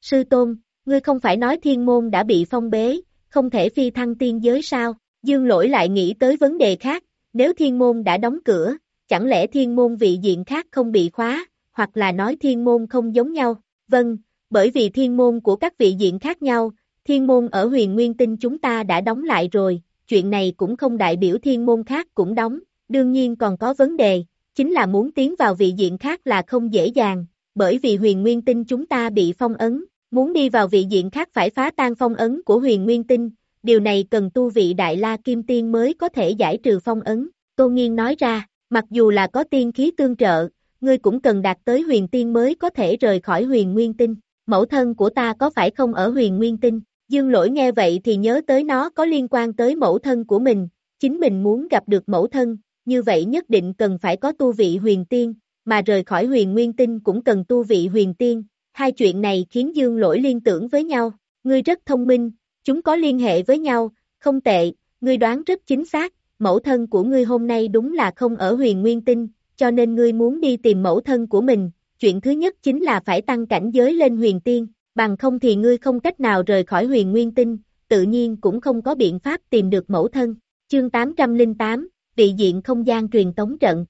Sư Tôn, ngươi không phải nói thiên môn đã bị phong bế, không thể phi thăng tiên giới sao? Dương lỗi lại nghĩ tới vấn đề khác, nếu thiên môn đã đóng cửa, chẳng lẽ thiên môn vị diện khác không bị khóa, hoặc là nói thiên môn không giống nhau? Vâng, bởi vì thiên môn của các vị diện khác nhau, thiên môn ở huyền nguyên tinh chúng ta đã đóng lại rồi, chuyện này cũng không đại biểu thiên môn khác cũng đóng, đương nhiên còn có vấn đề, chính là muốn tiến vào vị diện khác là không dễ dàng, bởi vì huyền nguyên tinh chúng ta bị phong ấn, muốn đi vào vị diện khác phải phá tan phong ấn của huyền nguyên tinh, điều này cần tu vị đại la kim tiên mới có thể giải trừ phong ấn, Tô Nghiên nói ra, mặc dù là có tiên khí tương trợ, ngươi cũng cần đạt tới huyền tiên mới có thể rời khỏi huyền nguyên tinh, mẫu thân của ta có phải không ở huyền nguyên tinh, Dương lỗi nghe vậy thì nhớ tới nó có liên quan tới mẫu thân của mình, chính mình muốn gặp được mẫu thân, như vậy nhất định cần phải có tu vị huyền tiên, mà rời khỏi huyền nguyên tinh cũng cần tu vị huyền tiên, hai chuyện này khiến dương lỗi liên tưởng với nhau, ngươi rất thông minh, chúng có liên hệ với nhau, không tệ, ngươi đoán rất chính xác, mẫu thân của ngươi hôm nay đúng là không ở huyền nguyên tinh, cho nên ngươi muốn đi tìm mẫu thân của mình, chuyện thứ nhất chính là phải tăng cảnh giới lên huyền tiên, bằng không thì ngươi không cách nào rời khỏi huyền nguyên tinh, tự nhiên cũng không có biện pháp tìm được mẫu thân. Chương 808, vị diện không gian truyền tống trận.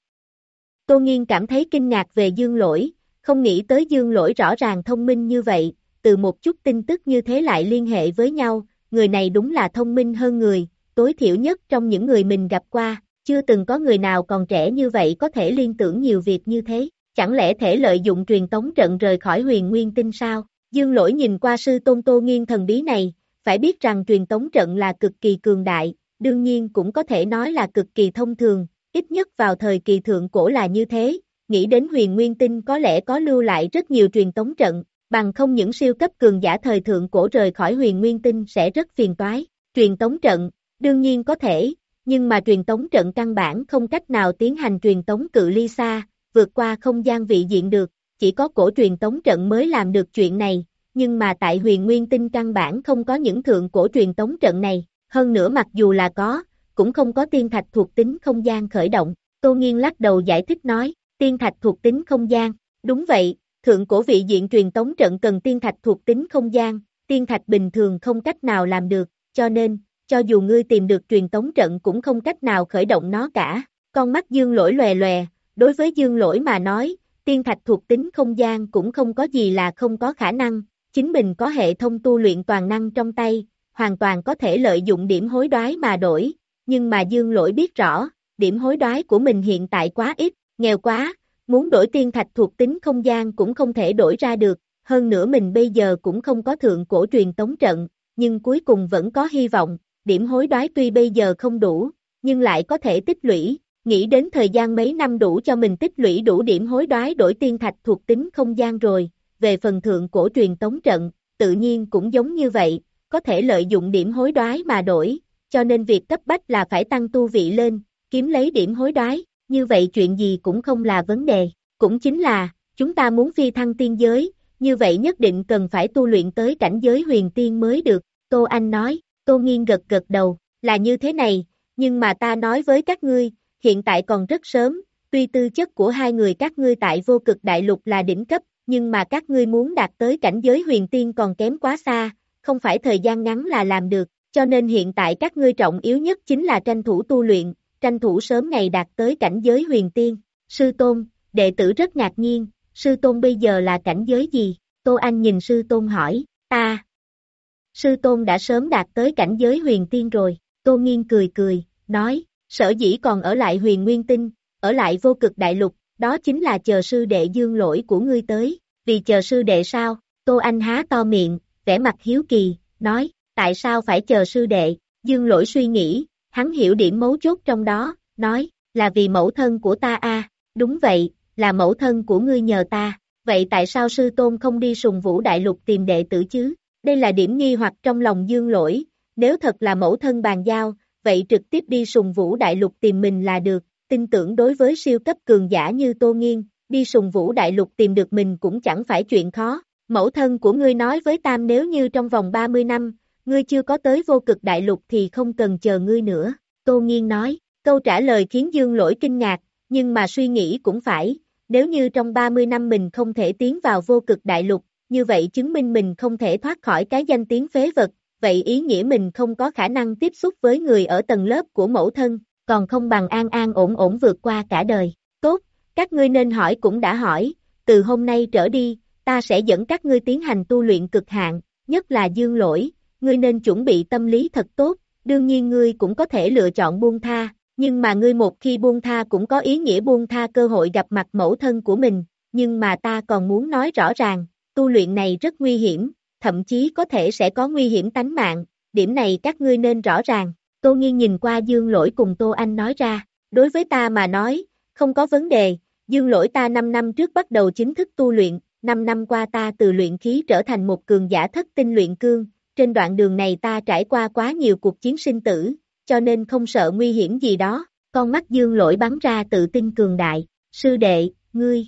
Tô Nghiên cảm thấy kinh ngạc về dương lỗi, không nghĩ tới dương lỗi rõ ràng thông minh như vậy, từ một chút tin tức như thế lại liên hệ với nhau, người này đúng là thông minh hơn người, tối thiểu nhất trong những người mình gặp qua, chưa từng có người nào còn trẻ như vậy có thể liên tưởng nhiều việc như thế, chẳng lẽ thể lợi dụng truyền tống trận rời khỏi huyền nguyên tinh sao? Dương lỗi nhìn qua sư tôn tô nghiên thần bí này, phải biết rằng truyền tống trận là cực kỳ cường đại, đương nhiên cũng có thể nói là cực kỳ thông thường, ít nhất vào thời kỳ thượng cổ là như thế, nghĩ đến huyền nguyên tinh có lẽ có lưu lại rất nhiều truyền tống trận, bằng không những siêu cấp cường giả thời thượng cổ rời khỏi huyền nguyên tinh sẽ rất phiền toái. Truyền tống trận, đương nhiên có thể, nhưng mà truyền tống trận căn bản không cách nào tiến hành truyền tống cự ly xa, vượt qua không gian vị diện được, chỉ có cổ truyền tống trận mới làm được chuyện này, nhưng mà tại huyền nguyên tinh căn bản không có những thượng cổ truyền tống trận này, hơn nữa mặc dù là có, cũng không có tiên thạch thuộc tính không gian khởi động, Tô Nghiên lắc đầu giải thích nói, tiên thạch thuộc tính không gian, đúng vậy, thượng cổ vị diện truyền tống trận cần tiên thạch thuộc tính không gian, tiên thạch bình thường không cách nào làm được, cho nên, cho dù ngươi tìm được truyền tống trận cũng không cách nào khởi động nó cả, con mắt dương lỗi lòe lòe, đối với dương lỗi mà nói, tiên thạch thuộc tính không gian cũng không có gì là không có khả năng, chính mình có hệ thống tu luyện toàn năng trong tay, hoàn toàn có thể lợi dụng điểm hối đoái mà đổi, nhưng mà dương lỗi biết rõ, điểm hối đoái của mình hiện tại quá ít, nghèo quá, muốn đổi tiên thạch thuộc tính không gian cũng không thể đổi ra được, hơn nữa mình bây giờ cũng không có thượng cổ truyền tống trận, nhưng cuối cùng vẫn có hy vọng, điểm hối đoái tuy bây giờ không đủ, nhưng lại có thể tích lũy, nghĩ đến thời gian mấy năm đủ cho mình tích lũy đủ điểm hối đoái đổi tiên thạch thuộc tính không gian rồi, về phần thượng cổ truyền tống trận, tự nhiên cũng giống như vậy, có thể lợi dụng điểm hối đoái mà đổi, cho nên việc cấp bách là phải tăng tu vị lên, kiếm lấy điểm hối đoái, như vậy chuyện gì cũng không là vấn đề, cũng chính là, chúng ta muốn phi thăng tiên giới, như vậy nhất định cần phải tu luyện tới cảnh giới huyền tiên mới được, Tô Anh nói, Tô Nghiên gật gật đầu, là như thế này, nhưng mà ta nói với các ngươi, hiện tại còn rất sớm, tuy tư chất của hai người các ngươi tại vô cực đại lục là đỉnh cấp, nhưng mà các ngươi muốn đạt tới cảnh giới huyền tiên còn kém quá xa, không phải thời gian ngắn là làm được, cho nên hiện tại các ngươi trọng yếu nhất chính là tranh thủ tu luyện, tranh thủ sớm ngày đạt tới cảnh giới huyền tiên. Sư Tôn, đệ tử rất ngạc nhiên, Sư Tôn bây giờ là cảnh giới gì? Tô Anh nhìn Sư Tôn hỏi, ta. Sư Tôn đã sớm đạt tới cảnh giới huyền tiên rồi, Tô Nghiên cười cười, nói, sở dĩ còn ở lại huyền nguyên tinh, ở lại vô cực đại lục, đó chính là chờ sư đệ dương lỗi của ngươi tới, vì chờ sư đệ sao, Tô Anh há to miệng, vẻ mặt hiếu kỳ, nói, tại sao phải chờ sư đệ, dương lỗi suy nghĩ, hắn hiểu điểm mấu chốt trong đó, nói, là vì mẫu thân của ta a. Đúng vậy, là mẫu thân của ngươi nhờ ta, vậy tại sao sư tôn không đi sùng vũ đại lục tìm đệ tử chứ, đây là điểm nghi hoặc trong lòng dương lỗi, nếu thật là mẫu thân bàn giao, vậy trực tiếp đi sùng vũ đại lục tìm mình là được, tin tưởng đối với siêu cấp cường giả như Tô Nghiên, đi sùng vũ đại lục tìm được mình cũng chẳng phải chuyện khó. Mẫu thân của ngươi nói với Tam nếu như trong vòng 30 năm, ngươi chưa có tới vô cực đại lục thì không cần chờ ngươi nữa. Tô Nghiên nói, câu trả lời khiến Dương lỗi kinh ngạc, nhưng mà suy nghĩ cũng phải, nếu như trong 30 năm mình không thể tiến vào vô cực đại lục, như vậy chứng minh mình không thể thoát khỏi cái danh tiếng phế vật, vậy ý nghĩa mình không có khả năng tiếp xúc với người ở tầng lớp của mẫu thân, còn không bằng an an ổn ổn vượt qua cả đời. Tốt, các ngươi nên hỏi cũng đã hỏi, từ hôm nay trở đi, ta sẽ dẫn các ngươi tiến hành tu luyện cực hạn, nhất là dương lỗi, ngươi nên chuẩn bị tâm lý thật tốt, đương nhiên ngươi cũng có thể lựa chọn buông tha, nhưng mà ngươi một khi buông tha cũng có ý nghĩa buông tha cơ hội gặp mặt mẫu thân của mình, nhưng mà ta còn muốn nói rõ ràng, tu luyện này rất nguy hiểm, thậm chí có thể sẽ có nguy hiểm tánh mạng, điểm này các ngươi nên rõ ràng. Tô Nghiên nhìn qua Dương Lỗi cùng Tô Anh nói ra, đối với ta mà nói, không có vấn đề, Dương Lỗi ta 5 năm trước bắt đầu chính thức tu luyện, 5 năm qua ta từ luyện khí trở thành một cường giả thất tinh luyện cương, trên đoạn đường này ta trải qua quá nhiều cuộc chiến sinh tử, cho nên không sợ nguy hiểm gì đó, con mắt Dương Lỗi bắn ra tự tin cường đại, sư đệ, ngươi.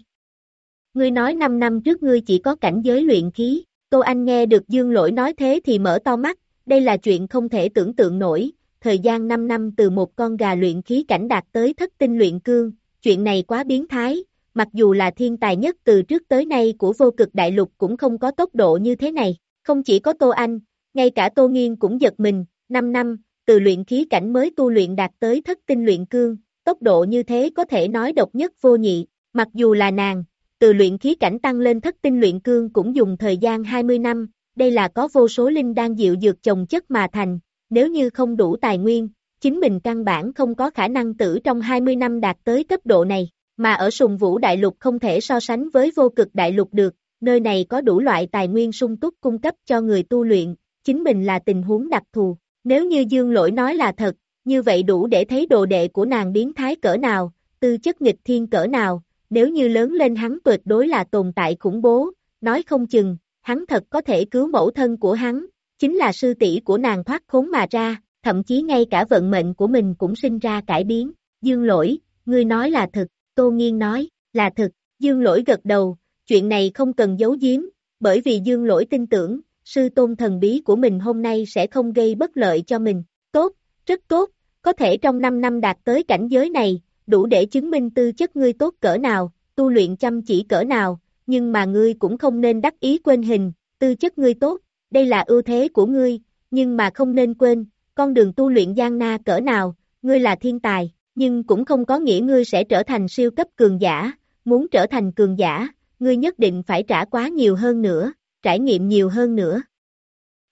Ngươi nói 5 năm trước ngươi chỉ có cảnh giới luyện khí, Tô Anh nghe được Dương Lỗi nói thế thì mở to mắt, đây là chuyện không thể tưởng tượng nổi, thời gian 5 năm từ một con gà luyện khí cảnh đạt tới thất tinh luyện cương, chuyện này quá biến thái, mặc dù là thiên tài nhất từ trước tới nay của vô cực đại lục cũng không có tốc độ như thế này, không chỉ có Tô Anh, ngay cả Tô Nghiên cũng giật mình, 5 năm, từ luyện khí cảnh mới tu luyện đạt tới thất tinh luyện cương, tốc độ như thế có thể nói độc nhất vô nhị, mặc dù là nàng, từ luyện khí cảnh tăng lên thất tinh luyện cương cũng dùng thời gian 20 năm, đây là có vô số linh đan dịu dược chồng chất mà thành, nếu như không đủ tài nguyên, chính mình căn bản không có khả năng tử trong 20 năm đạt tới cấp độ này, mà ở sùng vũ đại lục không thể so sánh với vô cực đại lục được, nơi này có đủ loại tài nguyên sung túc cung cấp cho người tu luyện, chính mình là tình huống đặc thù, nếu như dương lỗi nói là thật, như vậy đủ để thấy đồ đệ của nàng biến thái cỡ nào, tư chất nghịch thiên cỡ nào, nếu như lớn lên hắn tuyệt đối là tồn tại khủng bố, nói không chừng, hắn thật có thể cứu mẫu thân của hắn, chính là sư tỷ của nàng thoát khốn mà ra, thậm chí ngay cả vận mệnh của mình cũng sinh ra cải biến. Dương lỗi, ngươi nói là thật, Tô Nghiên nói, là thật, Dương lỗi gật đầu, chuyện này không cần giấu giếm, bởi vì Dương lỗi tin tưởng, sư tôn thần bí của mình hôm nay sẽ không gây bất lợi cho mình. Tốt, rất tốt, có thể trong 5 năm đạt tới cảnh giới này, đủ để chứng minh tư chất ngươi tốt cỡ nào, tu luyện chăm chỉ cỡ nào, nhưng mà ngươi cũng không nên đắc ý quên hình, tư chất ngươi tốt, đây là ưu thế của ngươi, nhưng mà không nên quên, con đường tu luyện gian na cỡ nào, ngươi là thiên tài, nhưng cũng không có nghĩa ngươi sẽ trở thành siêu cấp cường giả, muốn trở thành cường giả, ngươi nhất định phải trả quá nhiều hơn nữa, trải nghiệm nhiều hơn nữa.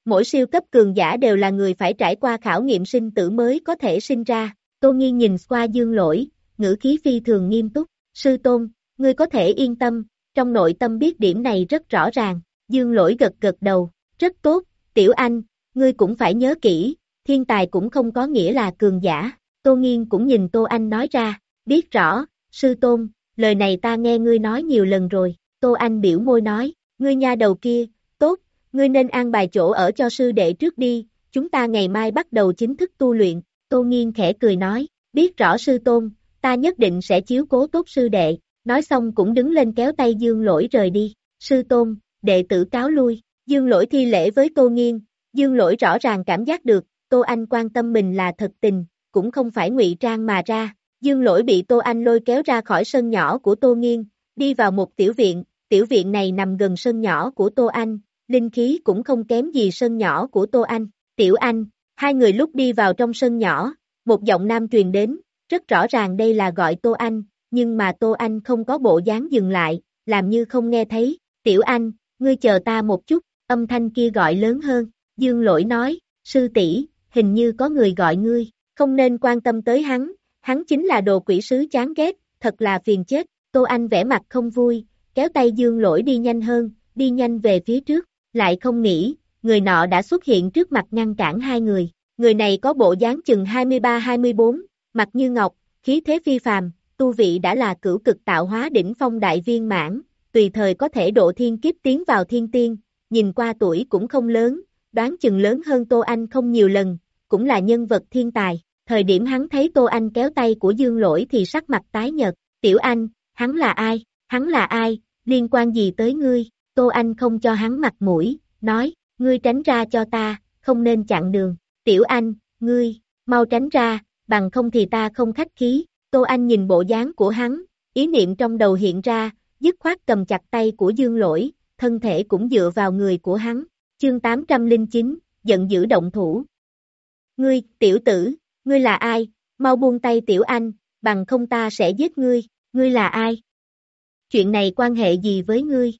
Mỗi siêu cấp cường giả đều là người phải trải qua khảo nghiệm sinh tử mới có thể sinh ra, Tô Nghiên nhìn qua dương lỗi, ngữ khí phi thường nghiêm túc, sư tôn, ngươi có thể yên tâm, trong nội tâm biết điểm này rất rõ ràng, dương lỗi gật gật đầu, rất tốt, tiểu anh, ngươi cũng phải nhớ kỹ, thiên tài cũng không có nghĩa là cường giả, tô nghiên cũng nhìn tô anh nói ra, biết rõ, sư tôn, lời này ta nghe ngươi nói nhiều lần rồi, tô anh biểu môi nói, ngươi nha đầu kia, tốt, ngươi nên an bài chỗ ở cho sư đệ trước đi, chúng ta ngày mai bắt đầu chính thức tu luyện, tô nghiên khẽ cười nói, biết rõ sư tôn, ta nhất định sẽ chiếu cố tốt sư đệ, nói xong cũng đứng lên kéo tay dương lỗi rời đi, sư tôn, đệ tử cáo lui, dương lỗi thi lễ với tô nghiên, dương lỗi rõ ràng cảm giác được, tô anh quan tâm mình là thật tình, cũng không phải ngụy trang mà ra, dương lỗi bị tô anh lôi kéo ra khỏi sân nhỏ của tô nghiên, đi vào một tiểu viện, tiểu viện này nằm gần sân nhỏ của tô anh, linh khí cũng không kém gì sân nhỏ của tô anh, tiểu anh, hai người lúc đi vào trong sân nhỏ, một giọng nam truyền đến, rất rõ ràng đây là gọi tô anh, nhưng mà tô anh không có bộ dáng dừng lại, làm như không nghe thấy, tiểu anh, ngươi chờ ta một chút, âm thanh kia gọi lớn hơn, dương lỗi nói, sư tỷ hình như có người gọi ngươi, không nên quan tâm tới hắn, hắn chính là đồ quỷ sứ chán ghét, thật là phiền chết, Tô Anh vẽ mặt không vui, kéo tay dương lỗi đi nhanh hơn, đi nhanh về phía trước, lại không nghĩ, người nọ đã xuất hiện trước mặt ngăn cản hai người, người này có bộ dáng chừng 23-24, mặt như ngọc, khí thế phi phàm, tu vị đã là cửu cực tạo hóa đỉnh phong đại viên mãn, tùy thời có thể độ thiên kiếp tiến vào thiên tiên, nhìn qua tuổi cũng không lớn, đoán chừng lớn hơn Tô Anh không nhiều lần, cũng là nhân vật thiên tài. Thời điểm hắn thấy Tô Anh kéo tay của Dương Lỗi thì sắc mặt tái nhợt, Tiểu Anh, hắn là ai, hắn là ai, liên quan gì tới ngươi, Tô Anh không cho hắn mặt mũi, nói, ngươi tránh ra cho ta, không nên chặn đường, Tiểu Anh, ngươi, mau tránh ra, bằng không thì ta không khách khí, Tô Anh nhìn bộ dáng của hắn, ý niệm trong đầu hiện ra, dứt khoát cầm chặt tay của Dương Lỗi, thân thể cũng dựa vào người của hắn, chương 809, giận dữ động thủ. Ngươi, tiểu tử, ngươi là ai, mau buông tay tiểu anh, bằng không ta sẽ giết ngươi, ngươi là ai? Chuyện này quan hệ gì với ngươi?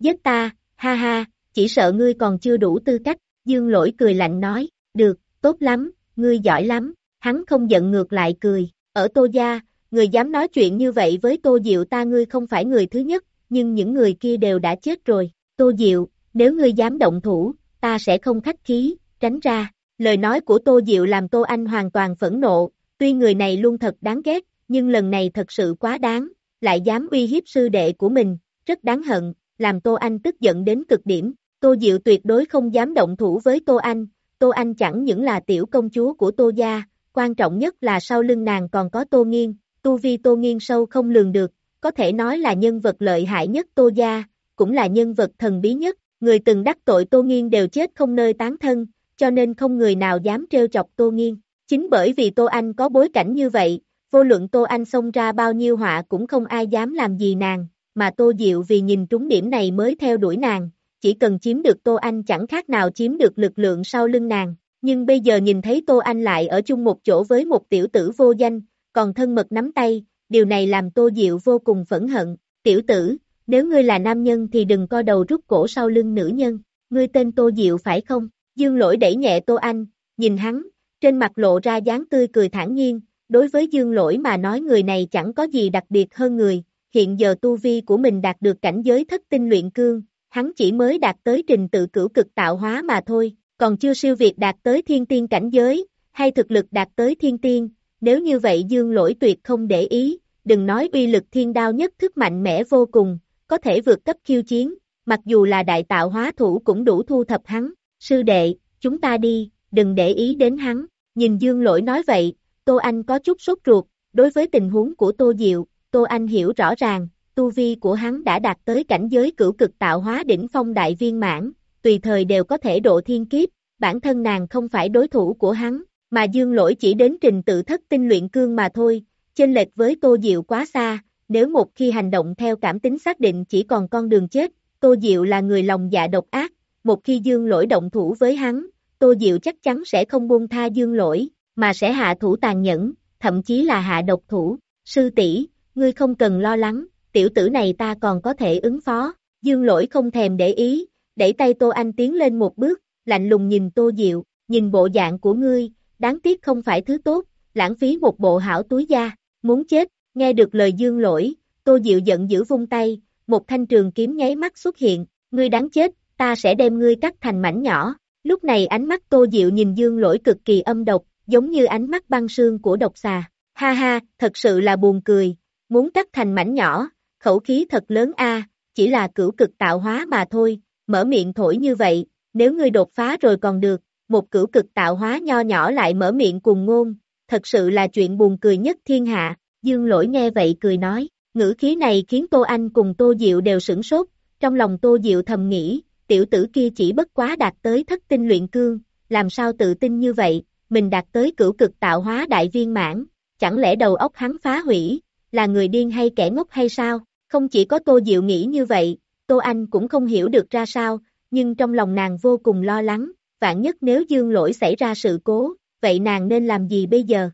Giết ta, ha ha, chỉ sợ ngươi còn chưa đủ tư cách, dương lỗi cười lạnh nói, được, tốt lắm, ngươi giỏi lắm, hắn không giận ngược lại cười, ở tô gia, người dám nói chuyện như vậy với tô diệu ta ngươi không phải người thứ nhất, nhưng những người kia đều đã chết rồi, tô diệu, nếu ngươi dám động thủ, ta sẽ không khách khí, tránh ra, Lời nói của Tô Diệu làm Tô Anh hoàn toàn phẫn nộ, tuy người này luôn thật đáng ghét, nhưng lần này thật sự quá đáng, lại dám uy hiếp sư đệ của mình, rất đáng hận, làm Tô Anh tức giận đến cực điểm. Tô Diệu tuyệt đối không dám động thủ với Tô Anh, Tô Anh chẳng những là tiểu công chúa của Tô Gia, quan trọng nhất là sau lưng nàng còn có Tô Nghiên, tu vi Tô Nghiên sâu không lường được, có thể nói là nhân vật lợi hại nhất Tô Gia, cũng là nhân vật thần bí nhất, người từng đắc tội Tô Nghiên đều chết không nơi tán thân, cho nên không người nào dám trêu chọc Tô Nghiên. Chính bởi vì Tô Anh có bối cảnh như vậy, vô luận Tô Anh xông ra bao nhiêu họa cũng không ai dám làm gì nàng, mà Tô Diệu vì nhìn trúng điểm này mới theo đuổi nàng, chỉ cần chiếm được Tô Anh chẳng khác nào chiếm được lực lượng sau lưng nàng. Nhưng bây giờ nhìn thấy Tô Anh lại ở chung một chỗ với một tiểu tử vô danh, còn thân mật nắm tay, điều này làm Tô Diệu vô cùng phẫn hận. Tiểu tử, nếu ngươi là nam nhân thì đừng co đầu rút cổ sau lưng nữ nhân, ngươi tên Tô Diệu phải không? Dương lỗi đẩy nhẹ Tô Anh, nhìn hắn, trên mặt lộ ra dáng tươi cười thản nhiên, đối với dương lỗi mà nói người này chẳng có gì đặc biệt hơn người, hiện giờ tu vi của mình đạt được cảnh giới thất tinh luyện cương, hắn chỉ mới đạt tới trình tự cửu cực tạo hóa mà thôi, còn chưa siêu việt đạt tới thiên tiên cảnh giới, hay thực lực đạt tới thiên tiên, nếu như vậy dương lỗi tuyệt không để ý, đừng nói uy lực thiên đao nhất thức mạnh mẽ vô cùng, có thể vượt cấp khiêu chiến, mặc dù là đại tạo hóa thủ cũng đủ thu thập hắn, Sư đệ, chúng ta đi, đừng để ý đến hắn. Nhìn Dương Lỗi nói vậy, Tô Anh có chút sốt ruột, đối với tình huống của Tô Diệu, Tô Anh hiểu rõ ràng, tu vi của hắn đã đạt tới cảnh giới cửu cực tạo hóa đỉnh phong đại viên mãn, tùy thời đều có thể độ thiên kiếp, bản thân nàng không phải đối thủ của hắn, mà Dương Lỗi chỉ đến trình tự thất tinh luyện cương mà thôi, chênh lệch với Tô Diệu quá xa, nếu một khi hành động theo cảm tính xác định chỉ còn con đường chết, Tô Diệu là người lòng dạ độc ác, một khi dương lỗi động thủ với hắn, Tô Diệu chắc chắn sẽ không buông tha dương lỗi, mà sẽ hạ thủ tàn nhẫn, thậm chí là hạ độc thủ. Sư tỷ ngươi không cần lo lắng, tiểu tử này ta còn có thể ứng phó. Dương lỗi không thèm để ý, đẩy tay Tô Anh tiến lên một bước, lạnh lùng nhìn Tô Diệu, nhìn bộ dạng của ngươi, đáng tiếc không phải thứ tốt, lãng phí một bộ hảo túi da, muốn chết, nghe được lời dương lỗi, Tô Diệu giận dữ vung tay, một thanh trường kiếm nháy mắt xuất hiện, ngươi đáng chết, ta sẽ đem ngươi cắt thành mảnh nhỏ. Lúc này ánh mắt Tô Diệu nhìn Dương Lỗi cực kỳ âm độc, giống như ánh mắt băng sương của độc xà. Ha ha, thật sự là buồn cười, muốn cắt thành mảnh nhỏ, khẩu khí thật lớn a, chỉ là cửu cực tạo hóa mà thôi, mở miệng thổi như vậy, nếu ngươi đột phá rồi còn được, một cửu cực tạo hóa nho nhỏ lại mở miệng cùng ngôn, thật sự là chuyện buồn cười nhất thiên hạ, Dương lỗi nghe vậy cười nói, ngữ khí này khiến Tô Anh cùng Tô Diệu đều sửng sốt, trong lòng Tô Diệu thầm nghĩ, tiểu tử kia chỉ bất quá đạt tới thất tinh luyện cương, làm sao tự tin như vậy, mình đạt tới cửu cực tạo hóa đại viên mãn, chẳng lẽ đầu óc hắn phá hủy, là người điên hay kẻ ngốc hay sao, không chỉ có Tô Diệu nghĩ như vậy, Tô Anh cũng không hiểu được ra sao, nhưng trong lòng nàng vô cùng lo lắng, vạn nhất nếu dương lỗi xảy ra sự cố, vậy nàng nên làm gì bây giờ?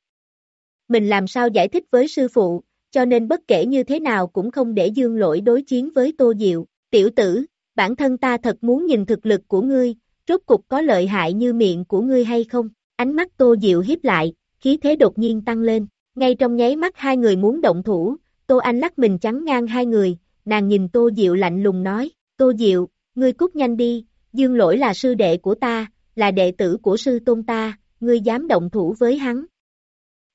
Mình làm sao giải thích với sư phụ, cho nên bất kể như thế nào cũng không để dương lỗi đối chiến với Tô Diệu, tiểu tử, bản thân ta thật muốn nhìn thực lực của ngươi, rốt cục có lợi hại như miệng của ngươi hay không? Ánh mắt Tô Diệu hiếp lại, khí thế đột nhiên tăng lên, ngay trong nháy mắt hai người muốn động thủ, Tô Anh lắc mình chắn ngang hai người, nàng nhìn Tô Diệu lạnh lùng nói, Tô Diệu, ngươi cút nhanh đi, dương lỗi là sư đệ của ta, là đệ tử của sư tôn ta, ngươi dám động thủ với hắn.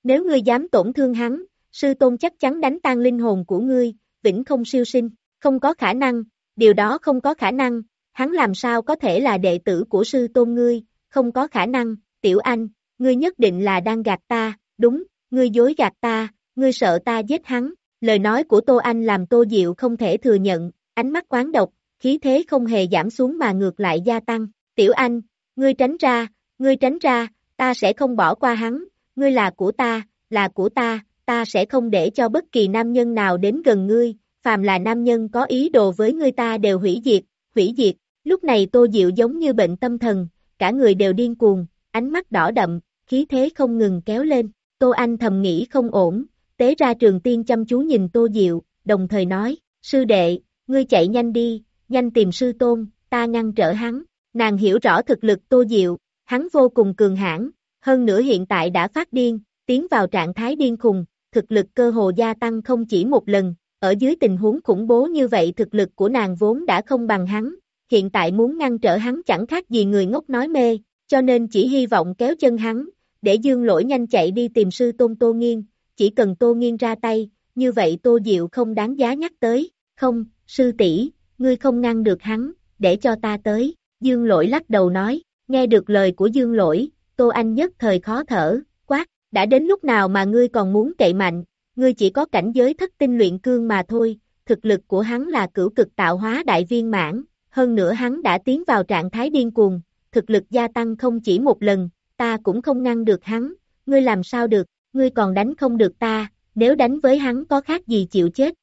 Nếu ngươi dám tổn thương hắn, sư tôn chắc chắn đánh tan linh hồn của ngươi, vĩnh không siêu sinh, không có khả năng, điều đó không có khả năng, hắn làm sao có thể là đệ tử của sư tôn ngươi, không có khả năng, tiểu anh, ngươi nhất định là đang gạt ta, đúng, ngươi dối gạt ta, ngươi sợ ta giết hắn, lời nói của Tô Anh làm Tô Diệu không thể thừa nhận, ánh mắt quán độc, khí thế không hề giảm xuống mà ngược lại gia tăng, tiểu anh, ngươi tránh ra, ngươi tránh ra, ta sẽ không bỏ qua hắn, ngươi là của ta, là của ta, ta sẽ không để cho bất kỳ nam nhân nào đến gần ngươi, phàm là nam nhân có ý đồ với ngươi ta đều hủy diệt, hủy diệt, lúc này Tô Diệu giống như bệnh tâm thần, cả người đều điên cuồng, ánh mắt đỏ đậm, khí thế không ngừng kéo lên, Tô Anh thầm nghĩ không ổn, tế ra trường tiên chăm chú nhìn Tô Diệu, đồng thời nói, sư đệ, ngươi chạy nhanh đi, nhanh tìm sư tôn, ta ngăn trở hắn, nàng hiểu rõ thực lực Tô Diệu, hắn vô cùng cường hãn, hơn nữa hiện tại đã phát điên, tiến vào trạng thái điên khùng, thực lực cơ hồ gia tăng không chỉ một lần, ở dưới tình huống khủng bố như vậy thực lực của nàng vốn đã không bằng hắn, hiện tại muốn ngăn trở hắn chẳng khác gì người ngốc nói mê, cho nên chỉ hy vọng kéo chân hắn, để dương lỗi nhanh chạy đi tìm sư tôn Tô Nghiên, chỉ cần Tô Nghiên ra tay, như vậy Tô Diệu không đáng giá nhắc tới, không, sư tỷ ngươi không ngăn được hắn, để cho ta tới, dương lỗi lắc đầu nói, nghe được lời của dương lỗi, Tô Anh nhất thời khó thở, quát, đã đến lúc nào mà ngươi còn muốn cậy mạnh, ngươi chỉ có cảnh giới thất tinh luyện cương mà thôi, thực lực của hắn là cửu cực tạo hóa đại viên mãn, hơn nữa hắn đã tiến vào trạng thái điên cuồng, thực lực gia tăng không chỉ một lần, ta cũng không ngăn được hắn, ngươi làm sao được, ngươi còn đánh không được ta, nếu đánh với hắn có khác gì chịu chết.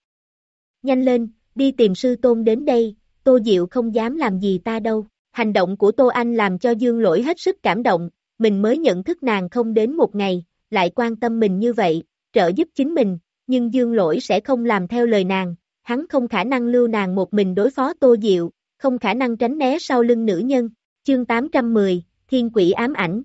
Nhanh lên, đi tìm sư tôn đến đây, Tô Diệu không dám làm gì ta đâu. Hành động của Tô Anh làm cho Dương Lỗi hết sức cảm động, mình mới nhận thức nàng không đến một ngày, lại quan tâm mình như vậy, trợ giúp chính mình, nhưng Dương Lỗi sẽ không làm theo lời nàng, hắn không khả năng lưu nàng một mình đối phó Tô Diệu, không khả năng tránh né sau lưng nữ nhân. Chương 810, Thiên Quỷ ám ảnh.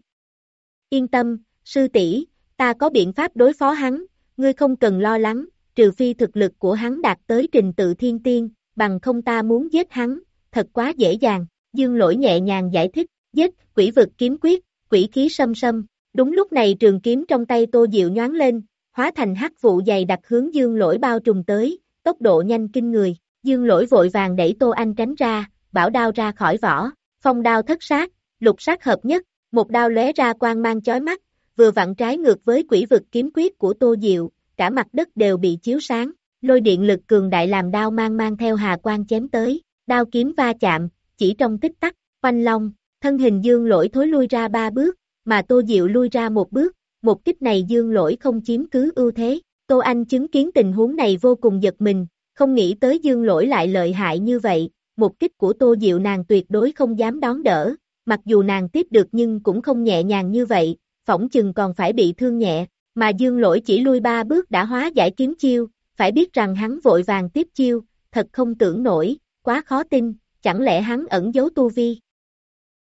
Yên tâm, sư tỷ, ta có biện pháp đối phó hắn, ngươi không cần lo lắng, trừ phi thực lực của hắn đạt tới trình tự thiên tiên, bằng không ta muốn giết hắn, thật quá dễ dàng. Dương lỗi nhẹ nhàng giải thích, giết, quỷ vực kiếm quyết, quỷ khí sâm sâm. Đúng lúc này trường kiếm trong tay tô diệu nhoáng lên, hóa thành hắc vụ dày đặc hướng dương lỗi bao trùm tới, tốc độ nhanh kinh người. Dương lỗi vội vàng đẩy tô anh tránh ra, bảo đao ra khỏi vỏ, phong đao thất sát, lục sát hợp nhất, một đao lóe ra quang mang chói mắt, vừa vặn trái ngược với quỷ vực kiếm quyết của tô diệu, cả mặt đất đều bị chiếu sáng, lôi điện lực cường đại làm đao mang mang theo hà quang chém tới, đao kiếm va chạm, chỉ trong tích tắc, quanh long, thân hình dương lỗi thối lui ra ba bước, mà Tô Diệu lui ra một bước, một kích này dương lỗi không chiếm cứ ưu thế, Tô Anh chứng kiến tình huống này vô cùng giật mình, không nghĩ tới dương lỗi lại lợi hại như vậy, một kích của Tô Diệu nàng tuyệt đối không dám đón đỡ, mặc dù nàng tiếp được nhưng cũng không nhẹ nhàng như vậy, phỏng chừng còn phải bị thương nhẹ, mà dương lỗi chỉ lui ba bước đã hóa giải kiếm chiêu, phải biết rằng hắn vội vàng tiếp chiêu, thật không tưởng nổi, quá khó tin, chẳng lẽ hắn ẩn giấu tu vi?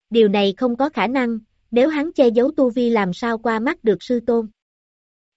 Điều này không có khả năng, nếu hắn che giấu tu vi làm sao qua mắt được sư tôn.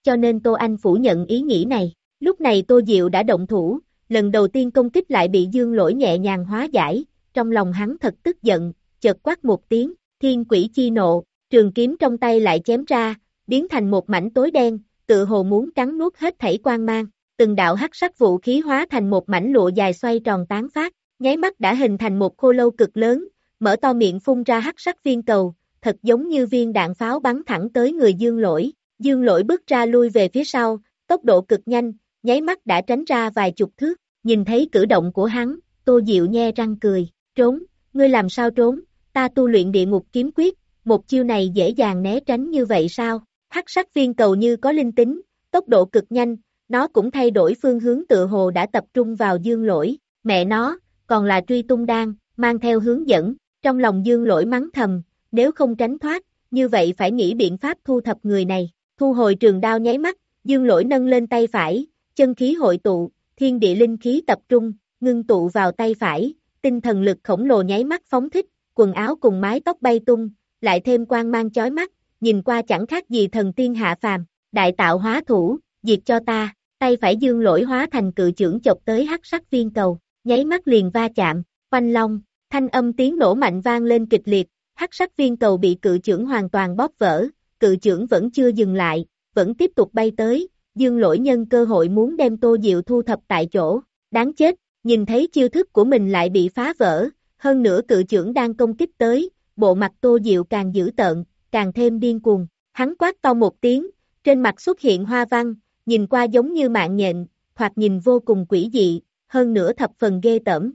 Cho nên Tô Anh phủ nhận ý nghĩ này, lúc này Tô Diệu đã động thủ, lần đầu tiên công kích lại bị dương lỗi nhẹ nhàng hóa giải, trong lòng hắn thật tức giận, chợt quát một tiếng, thiên quỷ chi nộ, trường kiếm trong tay lại chém ra, biến thành một mảnh tối đen, tự hồ muốn cắn nuốt hết thảy quang mang, từng đạo hắc sắc vũ khí hóa thành một mảnh lụa dài xoay tròn tán phát, nháy mắt đã hình thành một khô lâu cực lớn, mở to miệng phun ra hắc sắc viên cầu, thật giống như viên đạn pháo bắn thẳng tới người dương lỗi. Dương lỗi bước ra lui về phía sau, tốc độ cực nhanh, nháy mắt đã tránh ra vài chục thước, nhìn thấy cử động của hắn, Tô Diệu nhe răng cười, trốn, ngươi làm sao trốn, ta tu luyện địa ngục kiếm quyết, một chiêu này dễ dàng né tránh như vậy sao, hắc sắc viên cầu như có linh tính, tốc độ cực nhanh, nó cũng thay đổi phương hướng tự hồ đã tập trung vào dương lỗi, mẹ nó, còn là truy tung đan, mang theo hướng dẫn, trong lòng dương lỗi mắng thầm, nếu không tránh thoát, như vậy phải nghĩ biện pháp thu thập người này, thu hồi trường đao nháy mắt, dương lỗi nâng lên tay phải, chân khí hội tụ, thiên địa linh khí tập trung, ngưng tụ vào tay phải, tinh thần lực khổng lồ nháy mắt phóng thích, quần áo cùng mái tóc bay tung, lại thêm quang mang chói mắt, nhìn qua chẳng khác gì thần tiên hạ phàm, đại tạo hóa thủ, diệt cho ta, tay phải dương lỗi hóa thành cự trưởng chọc tới hắc sắc viên cầu, nháy mắt liền va chạm, quanh long, thanh âm tiếng nổ mạnh vang lên kịch liệt, hắc sắc viên cầu bị cự trưởng hoàn toàn bóp vỡ, cự trưởng vẫn chưa dừng lại, vẫn tiếp tục bay tới, dương lỗi nhân cơ hội muốn đem tô diệu thu thập tại chỗ, đáng chết, nhìn thấy chiêu thức của mình lại bị phá vỡ, hơn nữa cự trưởng đang công kích tới, bộ mặt tô diệu càng dữ tợn, càng thêm điên cuồng, hắn quát to một tiếng, trên mặt xuất hiện hoa văn, nhìn qua giống như mạng nhện, hoặc nhìn vô cùng quỷ dị, hơn nữa thập phần ghê tởm.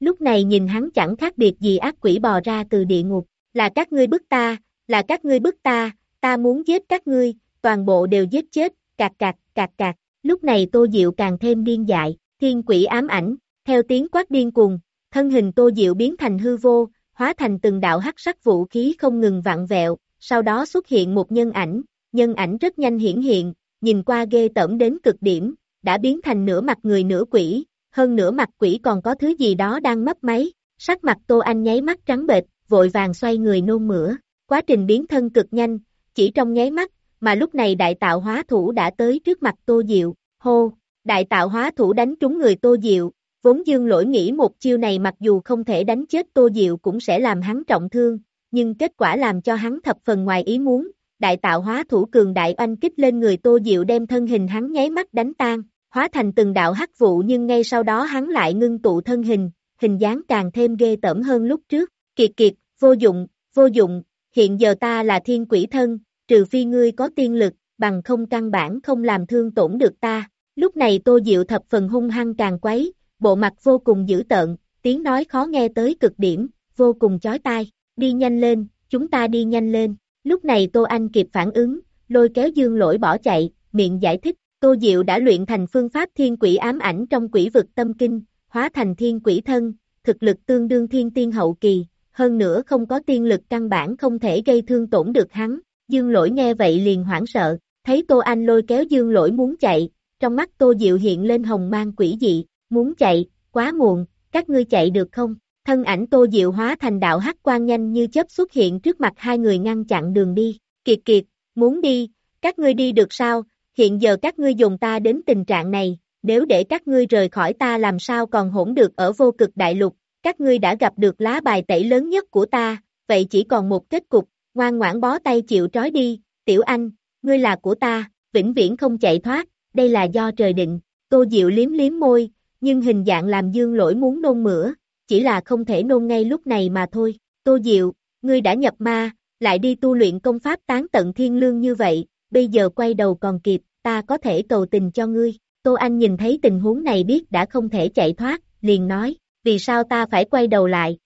Lúc này nhìn hắn chẳng khác biệt gì ác quỷ bò ra từ địa ngục, là các ngươi bức ta, là các ngươi bức ta, ta muốn giết các ngươi, toàn bộ đều giết chết, cạc cạc, cạc cạc, lúc này Tô Diệu càng thêm điên dại, thiên quỷ ám ảnh, theo tiếng quát điên cuồng, thân hình Tô Diệu biến thành hư vô, hóa thành từng đạo hắc sắc vũ khí không ngừng vặn vẹo, sau đó xuất hiện một nhân ảnh, nhân ảnh rất nhanh hiển hiện, nhìn qua ghê tởm đến cực điểm, đã biến thành nửa mặt người nửa quỷ, hơn nửa mặt quỷ còn có thứ gì đó đang mấp máy, sắc mặt Tô Anh nháy mắt trắng bệch, vội vàng xoay người nôn mửa, quá trình biến thân cực nhanh, chỉ trong nháy mắt, mà lúc này đại tạo hóa thủ đã tới trước mặt Tô Diệu, hô, đại tạo hóa thủ đánh trúng người Tô Diệu, vốn dương lỗi nghĩ một chiêu này mặc dù không thể đánh chết Tô Diệu cũng sẽ làm hắn trọng thương, nhưng kết quả làm cho hắn thập phần ngoài ý muốn, đại tạo hóa thủ cường đại oanh kích lên người Tô Diệu đem thân hình hắn nháy mắt đánh tan, hóa thành từng đạo hắc vụ nhưng ngay sau đó hắn lại ngưng tụ thân hình, hình dáng càng thêm ghê tởm hơn lúc trước, kiệt kiệt, vô dụng, vô dụng, hiện giờ ta là thiên quỷ thân, trừ phi ngươi có tiên lực, bằng không căn bản không làm thương tổn được ta. Lúc này Tô Diệu thập phần hung hăng càng quấy, bộ mặt vô cùng dữ tợn, tiếng nói khó nghe tới cực điểm, vô cùng chói tai, đi nhanh lên, chúng ta đi nhanh lên. Lúc này Tô Anh kịp phản ứng, lôi kéo dương lỗi bỏ chạy, miệng giải thích, Tô Diệu đã luyện thành phương pháp thiên quỷ ám ảnh trong quỷ vực tâm kinh, hóa thành thiên quỷ thân, thực lực tương đương thiên tiên hậu kỳ, hơn nữa không có tiên lực căn bản không thể gây thương tổn được hắn. Dương lỗi nghe vậy liền hoảng sợ, thấy Tô Anh lôi kéo dương lỗi muốn chạy, trong mắt Tô Diệu hiện lên hồng mang quỷ dị, muốn chạy, quá muộn, các ngươi chạy được không? Thân ảnh Tô Diệu hóa thành đạo hắc quang nhanh như chớp xuất hiện trước mặt hai người ngăn chặn đường đi, kiệt kiệt, muốn đi, các ngươi đi được sao, hiện giờ các ngươi dùng ta đến tình trạng này, nếu để các ngươi rời khỏi ta làm sao còn hỗn được ở vô cực đại lục, các ngươi đã gặp được lá bài tẩy lớn nhất của ta, vậy chỉ còn một kết cục, ngoan ngoãn bó tay chịu trói đi, tiểu anh, ngươi là của ta, vĩnh viễn không chạy thoát, đây là do trời định, tô diệu liếm liếm môi, nhưng hình dạng làm dương lỗi muốn nôn mửa, chỉ là không thể nôn ngay lúc này mà thôi, tô diệu, ngươi đã nhập ma, lại đi tu luyện công pháp tán tận thiên lương như vậy, bây giờ quay đầu còn kịp, ta có thể cầu tình cho ngươi, Tô Anh nhìn thấy tình huống này biết đã không thể chạy thoát, liền nói, vì sao ta phải quay đầu lại?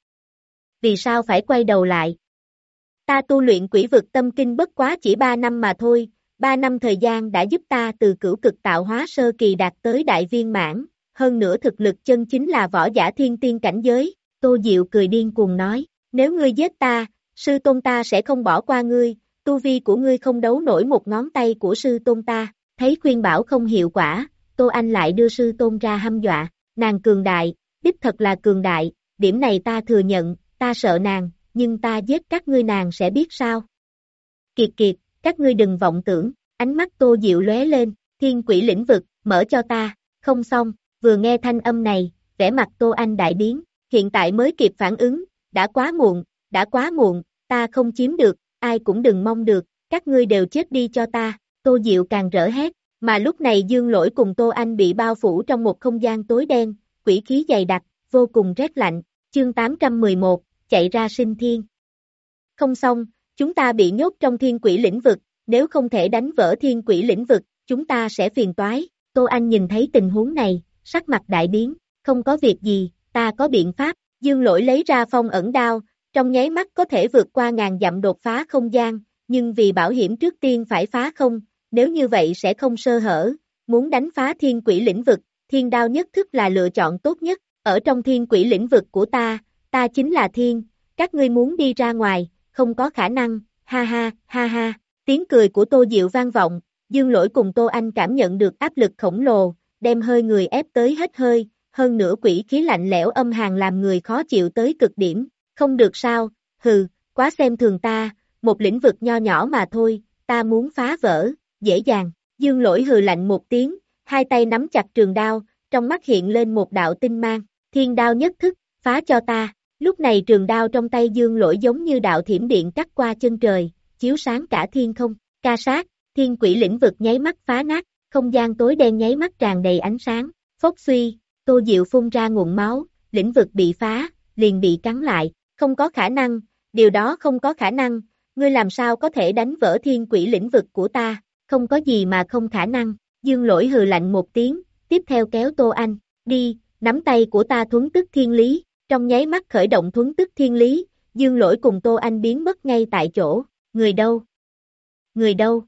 Vì sao phải quay đầu lại? Ta tu luyện quỷ vực tâm kinh bất quá chỉ 3 năm mà thôi, 3 năm thời gian đã giúp ta từ cửu cực tạo hóa sơ kỳ đạt tới đại viên mãn, hơn nữa thực lực chân chính là võ giả thiên tiên cảnh giới, Tô Diệu cười điên cuồng nói, nếu ngươi giết ta, sư tôn ta sẽ không bỏ qua ngươi, tu vi của ngươi không đấu nổi một ngón tay của sư tôn ta, thấy khuyên bảo không hiệu quả, Tô Anh lại đưa sư tôn ra hăm dọa, nàng cường đại, đích thật là cường đại, điểm này ta thừa nhận, ta sợ nàng, nhưng ta giết các ngươi nàng sẽ biết sao. Kiệt kiệt, các ngươi đừng vọng tưởng, ánh mắt tô diệu lóe lên, thiên quỷ lĩnh vực, mở cho ta, không xong, vừa nghe thanh âm này, vẻ mặt tô anh đại biến, hiện tại mới kịp phản ứng, đã quá muộn, đã quá muộn, ta không chiếm được, ai cũng đừng mong được, các ngươi đều chết đi cho ta, tô diệu càng rỡ hét, mà lúc này dương lỗi cùng tô anh bị bao phủ trong một không gian tối đen, quỷ khí dày đặc, vô cùng rét lạnh, chương 811, chạy ra sinh thiên. Không xong, chúng ta bị nhốt trong thiên quỷ lĩnh vực, nếu không thể đánh vỡ thiên quỷ lĩnh vực, chúng ta sẽ phiền toái. Tô Anh nhìn thấy tình huống này, sắc mặt đại biến, không có việc gì, ta có biện pháp, dương lỗi lấy ra phong ẩn đao, trong nháy mắt có thể vượt qua ngàn dặm đột phá không gian, nhưng vì bảo hiểm trước tiên phải phá không, nếu như vậy sẽ không sơ hở, muốn đánh phá thiên quỷ lĩnh vực, thiên đao nhất thức là lựa chọn tốt nhất, ở trong thiên quỷ lĩnh vực của ta, ta chính là thiên, các ngươi muốn đi ra ngoài, không có khả năng, ha ha, ha ha, tiếng cười của Tô Diệu vang vọng, Dương Lỗi cùng Tô Anh cảm nhận được áp lực khổng lồ, đem hơi người ép tới hết hơi, hơn nữa quỷ khí lạnh lẽo âm hàn làm người khó chịu tới cực điểm, không được sao, hừ, quá xem thường ta, một lĩnh vực nho nhỏ mà thôi, ta muốn phá vỡ, dễ dàng, dương lỗi hừ lạnh một tiếng, hai tay nắm chặt trường đao, trong mắt hiện lên một đạo tinh mang, thiên đao nhất thức, phá cho ta, lúc này trường đao trong tay dương lỗi giống như đạo thiểm điện cắt qua chân trời, chiếu sáng cả thiên không, ca sát, thiên quỷ lĩnh vực nháy mắt phá nát, không gian tối đen nháy mắt tràn đầy ánh sáng, phốc suy, tô diệu phun ra nguồn máu, lĩnh vực bị phá, liền bị cắn lại, không có khả năng, điều đó không có khả năng, ngươi làm sao có thể đánh vỡ thiên quỷ lĩnh vực của ta, không có gì mà không khả năng, dương lỗi hừ lạnh một tiếng, tiếp theo kéo Tô Anh, đi, nắm tay của ta thuấn tức thiên lý, trong nháy mắt khởi động thuấn tức thiên lý, dương lỗi cùng Tô Anh biến mất ngay tại chỗ, người đâu? Người đâu?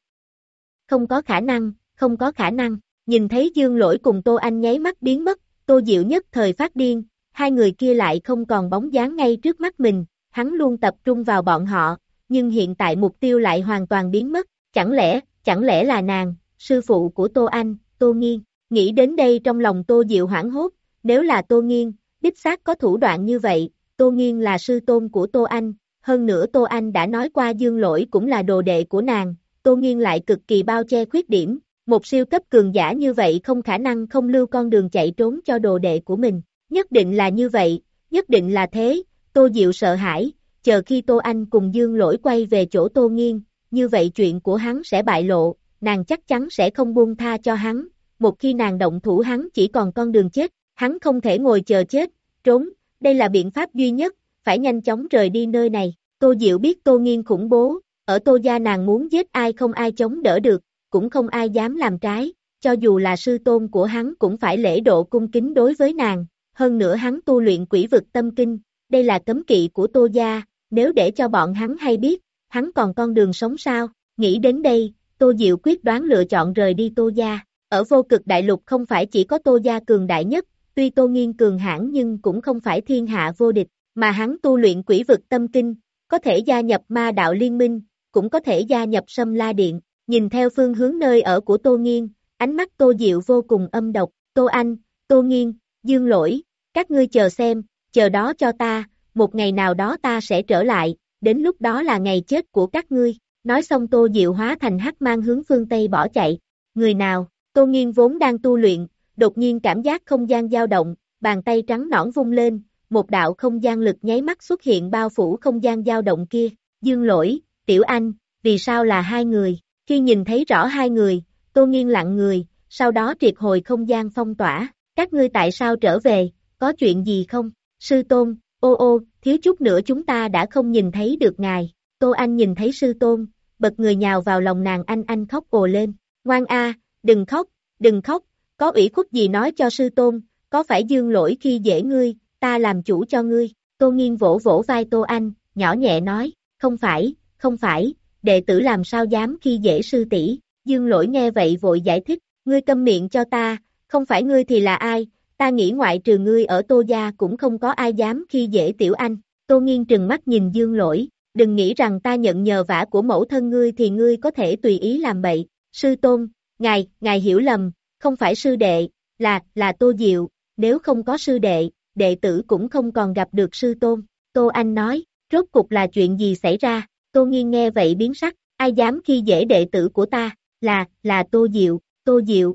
Không có khả năng, không có khả năng, nhìn thấy dương lỗi cùng Tô Anh nháy mắt biến mất, Tô Diệu nhất thời phát điên, hai người kia lại không còn bóng dáng ngay trước mắt mình, hắn luôn tập trung vào bọn họ, nhưng hiện tại mục tiêu lại hoàn toàn biến mất, chẳng lẽ, chẳng lẽ là nàng, sư phụ của Tô Anh, Tô Nghiên, nghĩ đến đây trong lòng Tô Diệu hoảng hốt, nếu là Tô Nghiên, đích xác có thủ đoạn như vậy, Tô Nghiên là sư tôn của Tô Anh, hơn nữa Tô Anh đã nói qua dương lỗi cũng là đồ đệ của nàng, Tô Nghiên lại cực kỳ bao che khuyết điểm, một siêu cấp cường giả như vậy không khả năng không lưu con đường chạy trốn cho đồ đệ của mình, nhất định là như vậy, nhất định là thế, Tô Diệu sợ hãi, chờ khi Tô Anh cùng Dương Lỗi quay về chỗ Tô Nghiên, như vậy chuyện của hắn sẽ bại lộ, nàng chắc chắn sẽ không buông tha cho hắn, một khi nàng động thủ hắn chỉ còn con đường chết, hắn không thể ngồi chờ chết, trốn, đây là biện pháp duy nhất, phải nhanh chóng rời đi nơi này, Tô Diệu biết Tô Nghiên khủng bố, ở Tô Gia nàng muốn giết ai không ai chống đỡ được, cũng không ai dám làm trái, cho dù là sư tôn của hắn cũng phải lễ độ cung kính đối với nàng, hơn nữa hắn tu luyện quỷ vực tâm kinh, đây là cấm kỵ của Tô Gia, nếu để cho bọn hắn hay biết, hắn còn con đường sống sao, nghĩ đến đây, Tô Diệu quyết đoán lựa chọn rời đi Tô Gia, ở vô cực đại lục không phải chỉ có Tô Gia cường đại nhất, tuy Tô Nghiên cường hãn nhưng cũng không phải thiên hạ vô địch, mà hắn tu luyện quỷ vực tâm kinh, có thể gia nhập ma đạo liên minh, cũng có thể gia nhập sâm la điện, nhìn theo phương hướng nơi ở của Tô Nghiên, ánh mắt Tô Diệu vô cùng âm độc, Tô Anh, Tô Nghiên, Dương Lỗi, các ngươi chờ xem, chờ đó cho ta, một ngày nào đó ta sẽ trở lại, đến lúc đó là ngày chết của các ngươi. Nói xong Tô Diệu hóa thành hắc mang hướng phương Tây bỏ chạy. Người nào, Tô Nghiên vốn đang tu luyện, đột nhiên cảm giác không gian dao động, bàn tay trắng nõn vung lên, một đạo không gian lực nháy mắt xuất hiện bao phủ không gian dao động kia. Dương lỗi, Tiểu Anh, vì sao là hai người? Khi nhìn thấy rõ hai người, Tô Nghiên lặng người, sau đó triệt hồi không gian phong tỏa. Các ngươi tại sao trở về, có chuyện gì không? Sư Tôn, ô ô, thiếu chút nữa chúng ta đã không nhìn thấy được ngài. Tô Anh nhìn thấy sư tôn, bật người nhào vào lòng nàng anh anh khóc ồ lên. Ngoan a, đừng khóc, đừng khóc, có ủy khuất gì nói cho sư tôn, có phải dương lỗi khi dễ ngươi, ta làm chủ cho ngươi. Tô Nghiên vỗ vỗ vai Tô Anh, nhỏ nhẹ nói, không phải, không phải, đệ tử làm sao dám khi dễ sư tỷ. Dương lỗi nghe vậy vội giải thích, ngươi câm miệng cho ta, không phải ngươi thì là ai, ta nghĩ ngoại trừ ngươi ở Tô Gia cũng không có ai dám khi dễ tiểu anh. Tô Nghiên trừng mắt nhìn Dương lỗi, đừng nghĩ rằng ta nhận nhờ vả của mẫu thân ngươi thì ngươi có thể tùy ý làm bậy. Sư Tôn, ngài, ngài hiểu lầm, không phải sư đệ, là, là Tô Diệu, nếu không có sư đệ, đệ tử cũng không còn gặp được sư Tôn. Tô Anh nói, rốt cục là chuyện gì xảy ra, Tô Nghiên nghe vậy biến sắc, ai dám khi dễ đệ tử của ta, là, là Tô Diệu, Tô Diệu.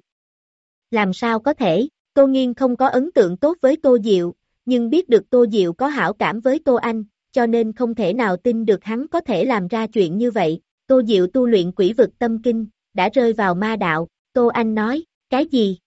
Làm sao có thể, Tô Nghiên không có ấn tượng tốt với Tô Diệu, nhưng biết được Tô Diệu có hảo cảm với Tô Anh, cho nên không thể nào tin được hắn có thể làm ra chuyện như vậy. Tô Diệu tu luyện quỷ vực tâm kinh, đã rơi vào ma đạo, Tô Anh nói, cái gì?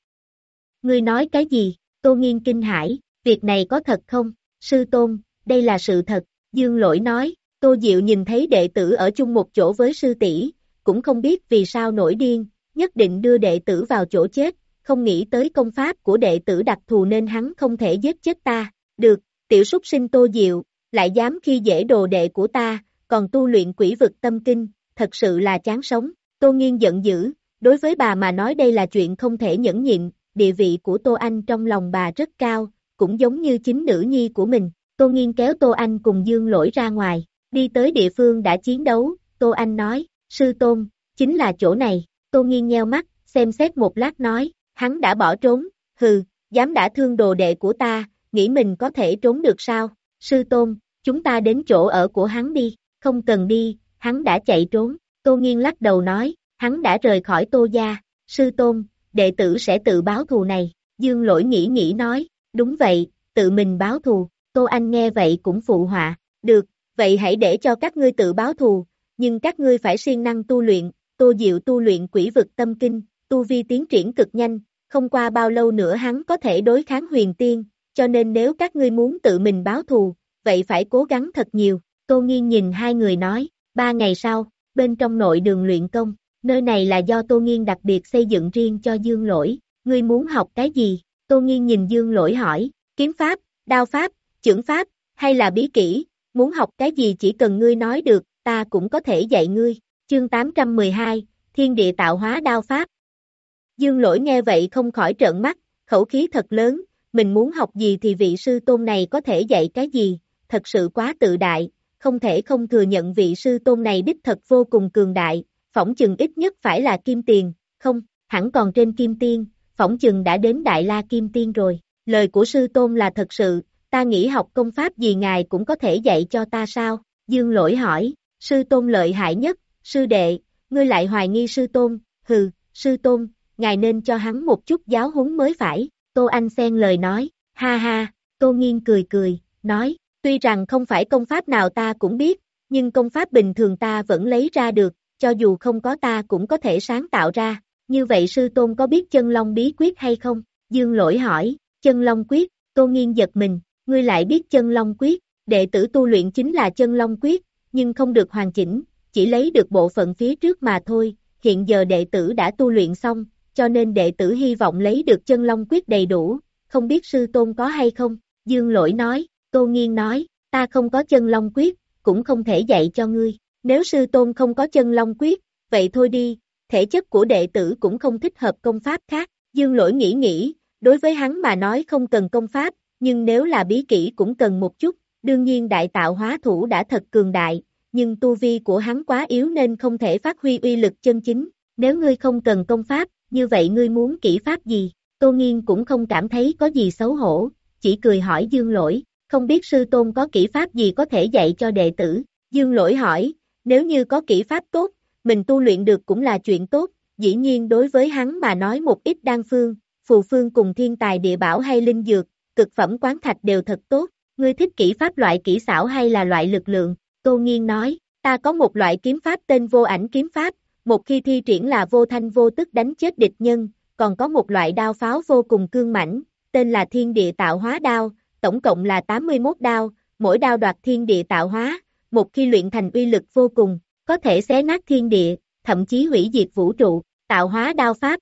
Ngươi nói cái gì? Tô Nghiên kinh hãi, việc này có thật không? Sư Tôn, đây là sự thật, Dương Lỗi nói, Tô Diệu nhìn thấy đệ tử ở chung một chỗ với sư tỷ cũng không biết vì sao nổi điên, nhất định đưa đệ tử vào chỗ chết, không nghĩ tới công pháp của đệ tử đặc thù nên hắn không thể giết chết ta, được, tiểu súc sinh tô diệu, lại dám khi dễ đồ đệ của ta, còn tu luyện quỷ vực tâm kinh, thật sự là chán sống, tô nghiên giận dữ, đối với bà mà nói đây là chuyện không thể nhẫn nhịn, địa vị của Tô Anh trong lòng bà rất cao, cũng giống như chính nữ nhi của mình, Tô Nghiên kéo Tô Anh cùng Dương Lỗi ra ngoài, đi tới địa phương đã chiến đấu, Tô Anh nói, sư tôn, chính là chỗ này, Tô Nghiên nheo mắt, xem xét một lát nói, hắn đã bỏ trốn, hừ, dám đã thương đồ đệ của ta, nghĩ mình có thể trốn được sao, sư tôn, chúng ta đến chỗ ở của hắn đi, không cần đi, hắn đã chạy trốn, Tô Nghiên lắc đầu nói, hắn đã rời khỏi Tô gia, sư tôn, đệ tử sẽ tự báo thù này, Dương lỗi nghĩ nghĩ nói, đúng vậy, tự mình báo thù, Tô Anh nghe vậy cũng phụ họa, được, vậy hãy để cho các ngươi tự báo thù, nhưng các ngươi phải siêng năng tu luyện, Tô Diệu tu luyện quỷ vực tâm kinh, tu vi tiến triển cực nhanh, không qua bao lâu nữa hắn có thể đối kháng huyền tiên, cho nên nếu các ngươi muốn tự mình báo thù, vậy phải cố gắng thật nhiều, Tô Nghiên nhìn hai người nói, ba ngày sau, bên trong nội đường luyện công, nơi này là do Tô Nghiên đặc biệt xây dựng riêng cho Dương Lỗi, ngươi muốn học cái gì? Tô Nghiên nhìn Dương Lỗi hỏi, kiếm pháp, đao pháp, chưởng pháp, hay là bí kỹ, muốn học cái gì chỉ cần ngươi nói được, ta cũng có thể dạy ngươi. Chương 812, Thiên địa tạo hóa đao pháp. Dương Lỗi nghe vậy không khỏi trợn mắt, khẩu khí thật lớn, mình muốn học gì thì vị sư tôn này có thể dạy cái gì, thật sự quá tự đại, không thể không thừa nhận vị sư tôn này đích thật vô cùng cường đại, phỏng chừng ít nhất phải là kim tiền, không, hẳn còn trên kim tiên, phỏng chừng đã đến đại la kim tiên rồi, lời của sư tôn là thật sự, ta nghĩ học công pháp gì ngài cũng có thể dạy cho ta sao, dương lỗi hỏi, sư tôn lợi hại nhất, sư đệ, ngươi lại hoài nghi sư tôn, hừ, sư tôn, ngài nên cho hắn một chút giáo huấn mới phải, Tô Anh xen lời nói, ha ha, Tô Nghiên cười cười, nói, tuy rằng không phải công pháp nào ta cũng biết, nhưng công pháp bình thường ta vẫn lấy ra được, cho dù không có ta cũng có thể sáng tạo ra, như vậy sư tôn có biết chân long bí quyết hay không? Dương lỗi hỏi, chân long quyết, tô nghiên giật mình, ngươi lại biết chân long quyết, đệ tử tu luyện chính là chân long quyết, nhưng không được hoàn chỉnh, chỉ lấy được bộ phận phía trước mà thôi, hiện giờ đệ tử đã tu luyện xong, cho nên đệ tử hy vọng lấy được chân long quyết đầy đủ, không biết sư tôn có hay không? Dương lỗi nói, tô nghiên nói, ta không có chân long quyết, cũng không thể dạy cho ngươi. Nếu sư tôn không có chân long quyết, vậy thôi đi, thể chất của đệ tử cũng không thích hợp công pháp khác. Dương lỗi nghĩ nghĩ, đối với hắn mà nói không cần công pháp, nhưng nếu là bí kỹ cũng cần một chút, đương nhiên đại tạo hóa thủ đã thật cường đại, nhưng tu vi của hắn quá yếu nên không thể phát huy uy lực chân chính. Nếu ngươi không cần công pháp, như vậy ngươi muốn kỹ pháp gì? Tô Nghiên cũng không cảm thấy có gì xấu hổ, chỉ cười hỏi Dương Lỗi, không biết sư tôn có kỹ pháp gì có thể dạy cho đệ tử. Dương Lỗi hỏi, nếu như có kỹ pháp tốt, mình tu luyện được cũng là chuyện tốt, dĩ nhiên đối với hắn mà nói một ít đan phương, phù phương cùng thiên tài địa bảo hay linh dược, cực phẩm quán thạch đều thật tốt, ngươi thích kỹ pháp loại kỹ xảo hay là loại lực lượng, Tô Nghiên nói, ta có một loại kiếm pháp tên vô ảnh kiếm pháp, một khi thi triển là vô thanh vô tức đánh chết địch nhân, còn có một loại đao pháo vô cùng cương mãnh, tên là thiên địa tạo hóa đao, tổng cộng là 81 đao, mỗi đao đoạt thiên địa tạo hóa, một khi luyện thành uy lực vô cùng, có thể xé nát thiên địa, thậm chí hủy diệt vũ trụ, tạo hóa đao pháp.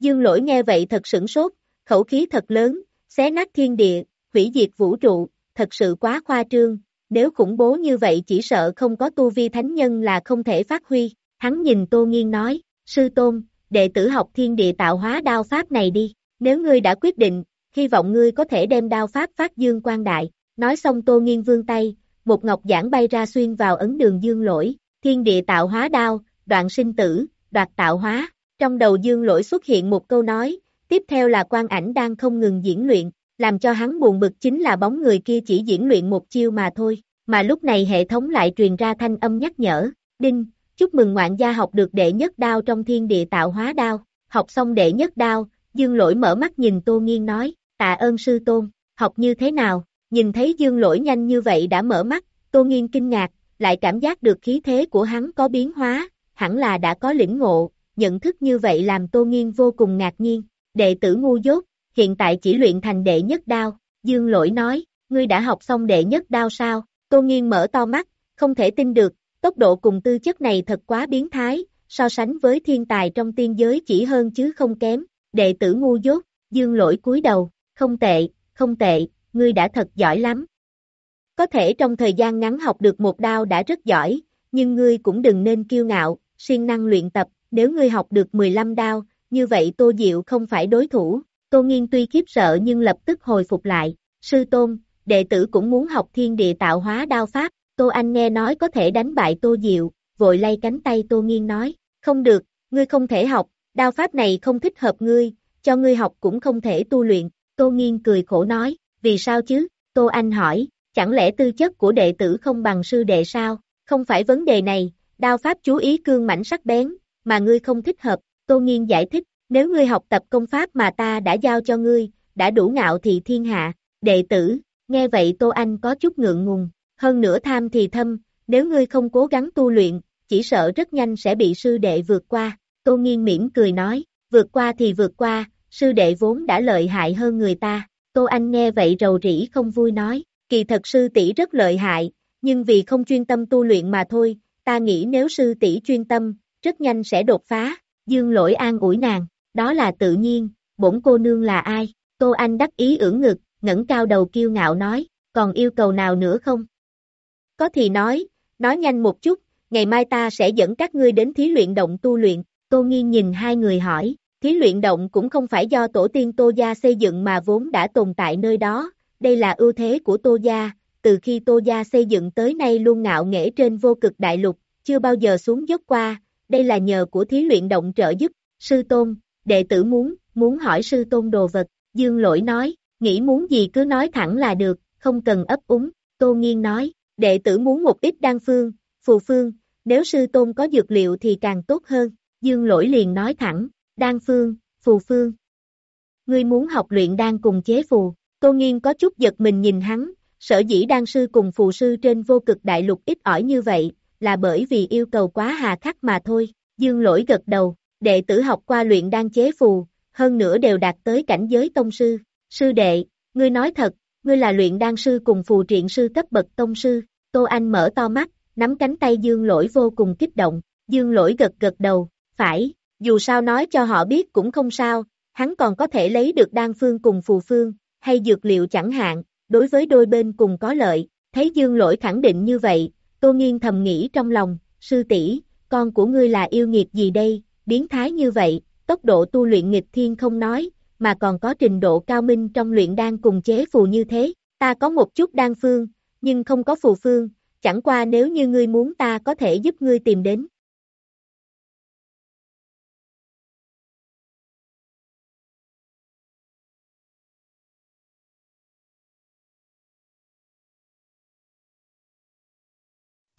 Dương lỗi nghe vậy thật sửng sốt, khẩu khí thật lớn, xé nát thiên địa, hủy diệt vũ trụ, thật sự quá khoa trương, nếu khủng bố như vậy chỉ sợ không có tu vi thánh nhân là không thể phát huy, hắn nhìn Tô Nghiên nói, sư tôn, đệ tử học thiên địa tạo hóa đao pháp này đi, nếu ngươi đã quyết định, hy vọng ngươi có thể đem đao pháp phát dương quan đại, nói xong Tô Nghiên vương tay, một ngọc giảng bay ra xuyên vào ấn đường dương lỗi, thiên địa tạo hóa đao, đoạn sinh tử, đoạt tạo hóa, trong đầu dương lỗi xuất hiện một câu nói, tiếp theo là quan ảnh đang không ngừng diễn luyện, làm cho hắn buồn bực chính là bóng người kia chỉ diễn luyện một chiêu mà thôi, mà lúc này hệ thống lại truyền ra thanh âm nhắc nhở, đinh, chúc mừng ngoạn gia học được đệ nhất đao trong thiên địa tạo hóa đao, học xong đệ nhất đao, dương lỗi mở mắt nhìn tô nghiên nói, tạ ơn sư tôn, học như thế nào, Nhìn thấy dương lỗi nhanh như vậy đã mở mắt, Tô Nghiên kinh ngạc, lại cảm giác được khí thế của hắn có biến hóa, hẳn là đã có lĩnh ngộ, nhận thức như vậy làm Tô Nghiên vô cùng ngạc nhiên. Đệ tử ngu dốt, hiện tại chỉ luyện thành đệ nhất đao, dương lỗi nói, ngươi đã học xong đệ nhất đao sao? Tô Nghiên mở to mắt, không thể tin được, tốc độ cùng tư chất này thật quá biến thái, so sánh với thiên tài trong tiên giới chỉ hơn chứ không kém, đệ tử ngu dốt, dương lỗi cúi đầu, không tệ, không tệ, ngươi đã thật giỏi lắm. Có thể trong thời gian ngắn học được một đao đã rất giỏi, nhưng ngươi cũng đừng nên kiêu ngạo, siêng năng luyện tập, nếu ngươi học được 15 đao, như vậy Tô Diệu không phải đối thủ. Tô Nghiên tuy khiếp sợ nhưng lập tức hồi phục lại, sư tôn, đệ tử cũng muốn học thiên địa tạo hóa đao pháp, Tô Anh nghe nói có thể đánh bại Tô Diệu, vội lay cánh tay Tô Nghiên nói, không được, ngươi không thể học, đao pháp này không thích hợp ngươi, cho ngươi học cũng không thể tu luyện, Tô Nghiên cười khổ nói, vì sao chứ, Tô Anh hỏi, chẳng lẽ tư chất của đệ tử không bằng sư đệ sao, không phải vấn đề này, đao pháp chú ý cương mảnh sắc bén, mà ngươi không thích hợp, Tô Nghiên giải thích, nếu ngươi học tập công pháp mà ta đã giao cho ngươi, đã đủ ngạo thì thiên hạ, đệ tử, nghe vậy Tô Anh có chút ngượng ngùng, hơn nữa tham thì thâm, nếu ngươi không cố gắng tu luyện, chỉ sợ rất nhanh sẽ bị sư đệ vượt qua, Tô Nghiên mỉm cười nói, vượt qua thì vượt qua, sư đệ vốn đã lợi hại hơn người ta, Tô Anh nghe vậy rầu rĩ không vui nói, kỳ thật sư tỷ rất lợi hại, nhưng vì không chuyên tâm tu luyện mà thôi, ta nghĩ nếu sư tỷ chuyên tâm, rất nhanh sẽ đột phá, dương lỗi an ủi nàng, đó là tự nhiên, bổn cô nương là ai, Tô Anh đắc ý ưỡng ngực, ngẩng cao đầu kiêu ngạo nói, còn yêu cầu nào nữa không? Có thì nói, nói nhanh một chút, ngày mai ta sẽ dẫn các ngươi đến thí luyện động tu luyện, Tô Nghiên nhìn hai người hỏi, thí luyện động cũng không phải do tổ tiên Tô Gia xây dựng mà vốn đã tồn tại nơi đó, đây là ưu thế của Tô Gia, từ khi Tô Gia xây dựng tới nay luôn ngạo nghễ trên vô cực đại lục, chưa bao giờ xuống dốc qua, đây là nhờ của thí luyện động trợ giúp, sư tôn, đệ tử muốn, muốn hỏi sư tôn đồ vật, dương lỗi nói, nghĩ muốn gì cứ nói thẳng là được, không cần ấp úng, tô nghiên nói, đệ tử muốn một ít đan phương, phù phương, nếu sư tôn có dược liệu thì càng tốt hơn, dương lỗi liền nói thẳng, đan phương, phù phương. Ngươi muốn học luyện đan cùng chế phù, tô nghiên có chút giật mình nhìn hắn, sở dĩ đan sư cùng phù sư trên vô cực đại lục ít ỏi như vậy, là bởi vì yêu cầu quá hà khắc mà thôi, dương lỗi gật đầu, đệ tử học qua luyện đan chế phù, hơn nữa đều đạt tới cảnh giới tông sư, sư đệ, ngươi nói thật, ngươi là luyện đan sư cùng phù triện sư cấp bậc tông sư, Tô Anh mở to mắt, nắm cánh tay dương lỗi vô cùng kích động, dương lỗi gật gật đầu, phải, dù sao nói cho họ biết cũng không sao, hắn còn có thể lấy được đan phương cùng phù phương, hay dược liệu chẳng hạn, đối với đôi bên cùng có lợi, thấy dương lỗi khẳng định như vậy, Tô Nghiên thầm nghĩ trong lòng, sư tỷ con của ngươi là yêu nghiệt gì đây, biến thái như vậy, tốc độ tu luyện nghịch thiên không nói, mà còn có trình độ cao minh trong luyện đan cùng chế phù như thế, ta có một chút đan phương, nhưng không có phù phương, chẳng qua nếu như ngươi muốn ta có thể giúp ngươi tìm đến.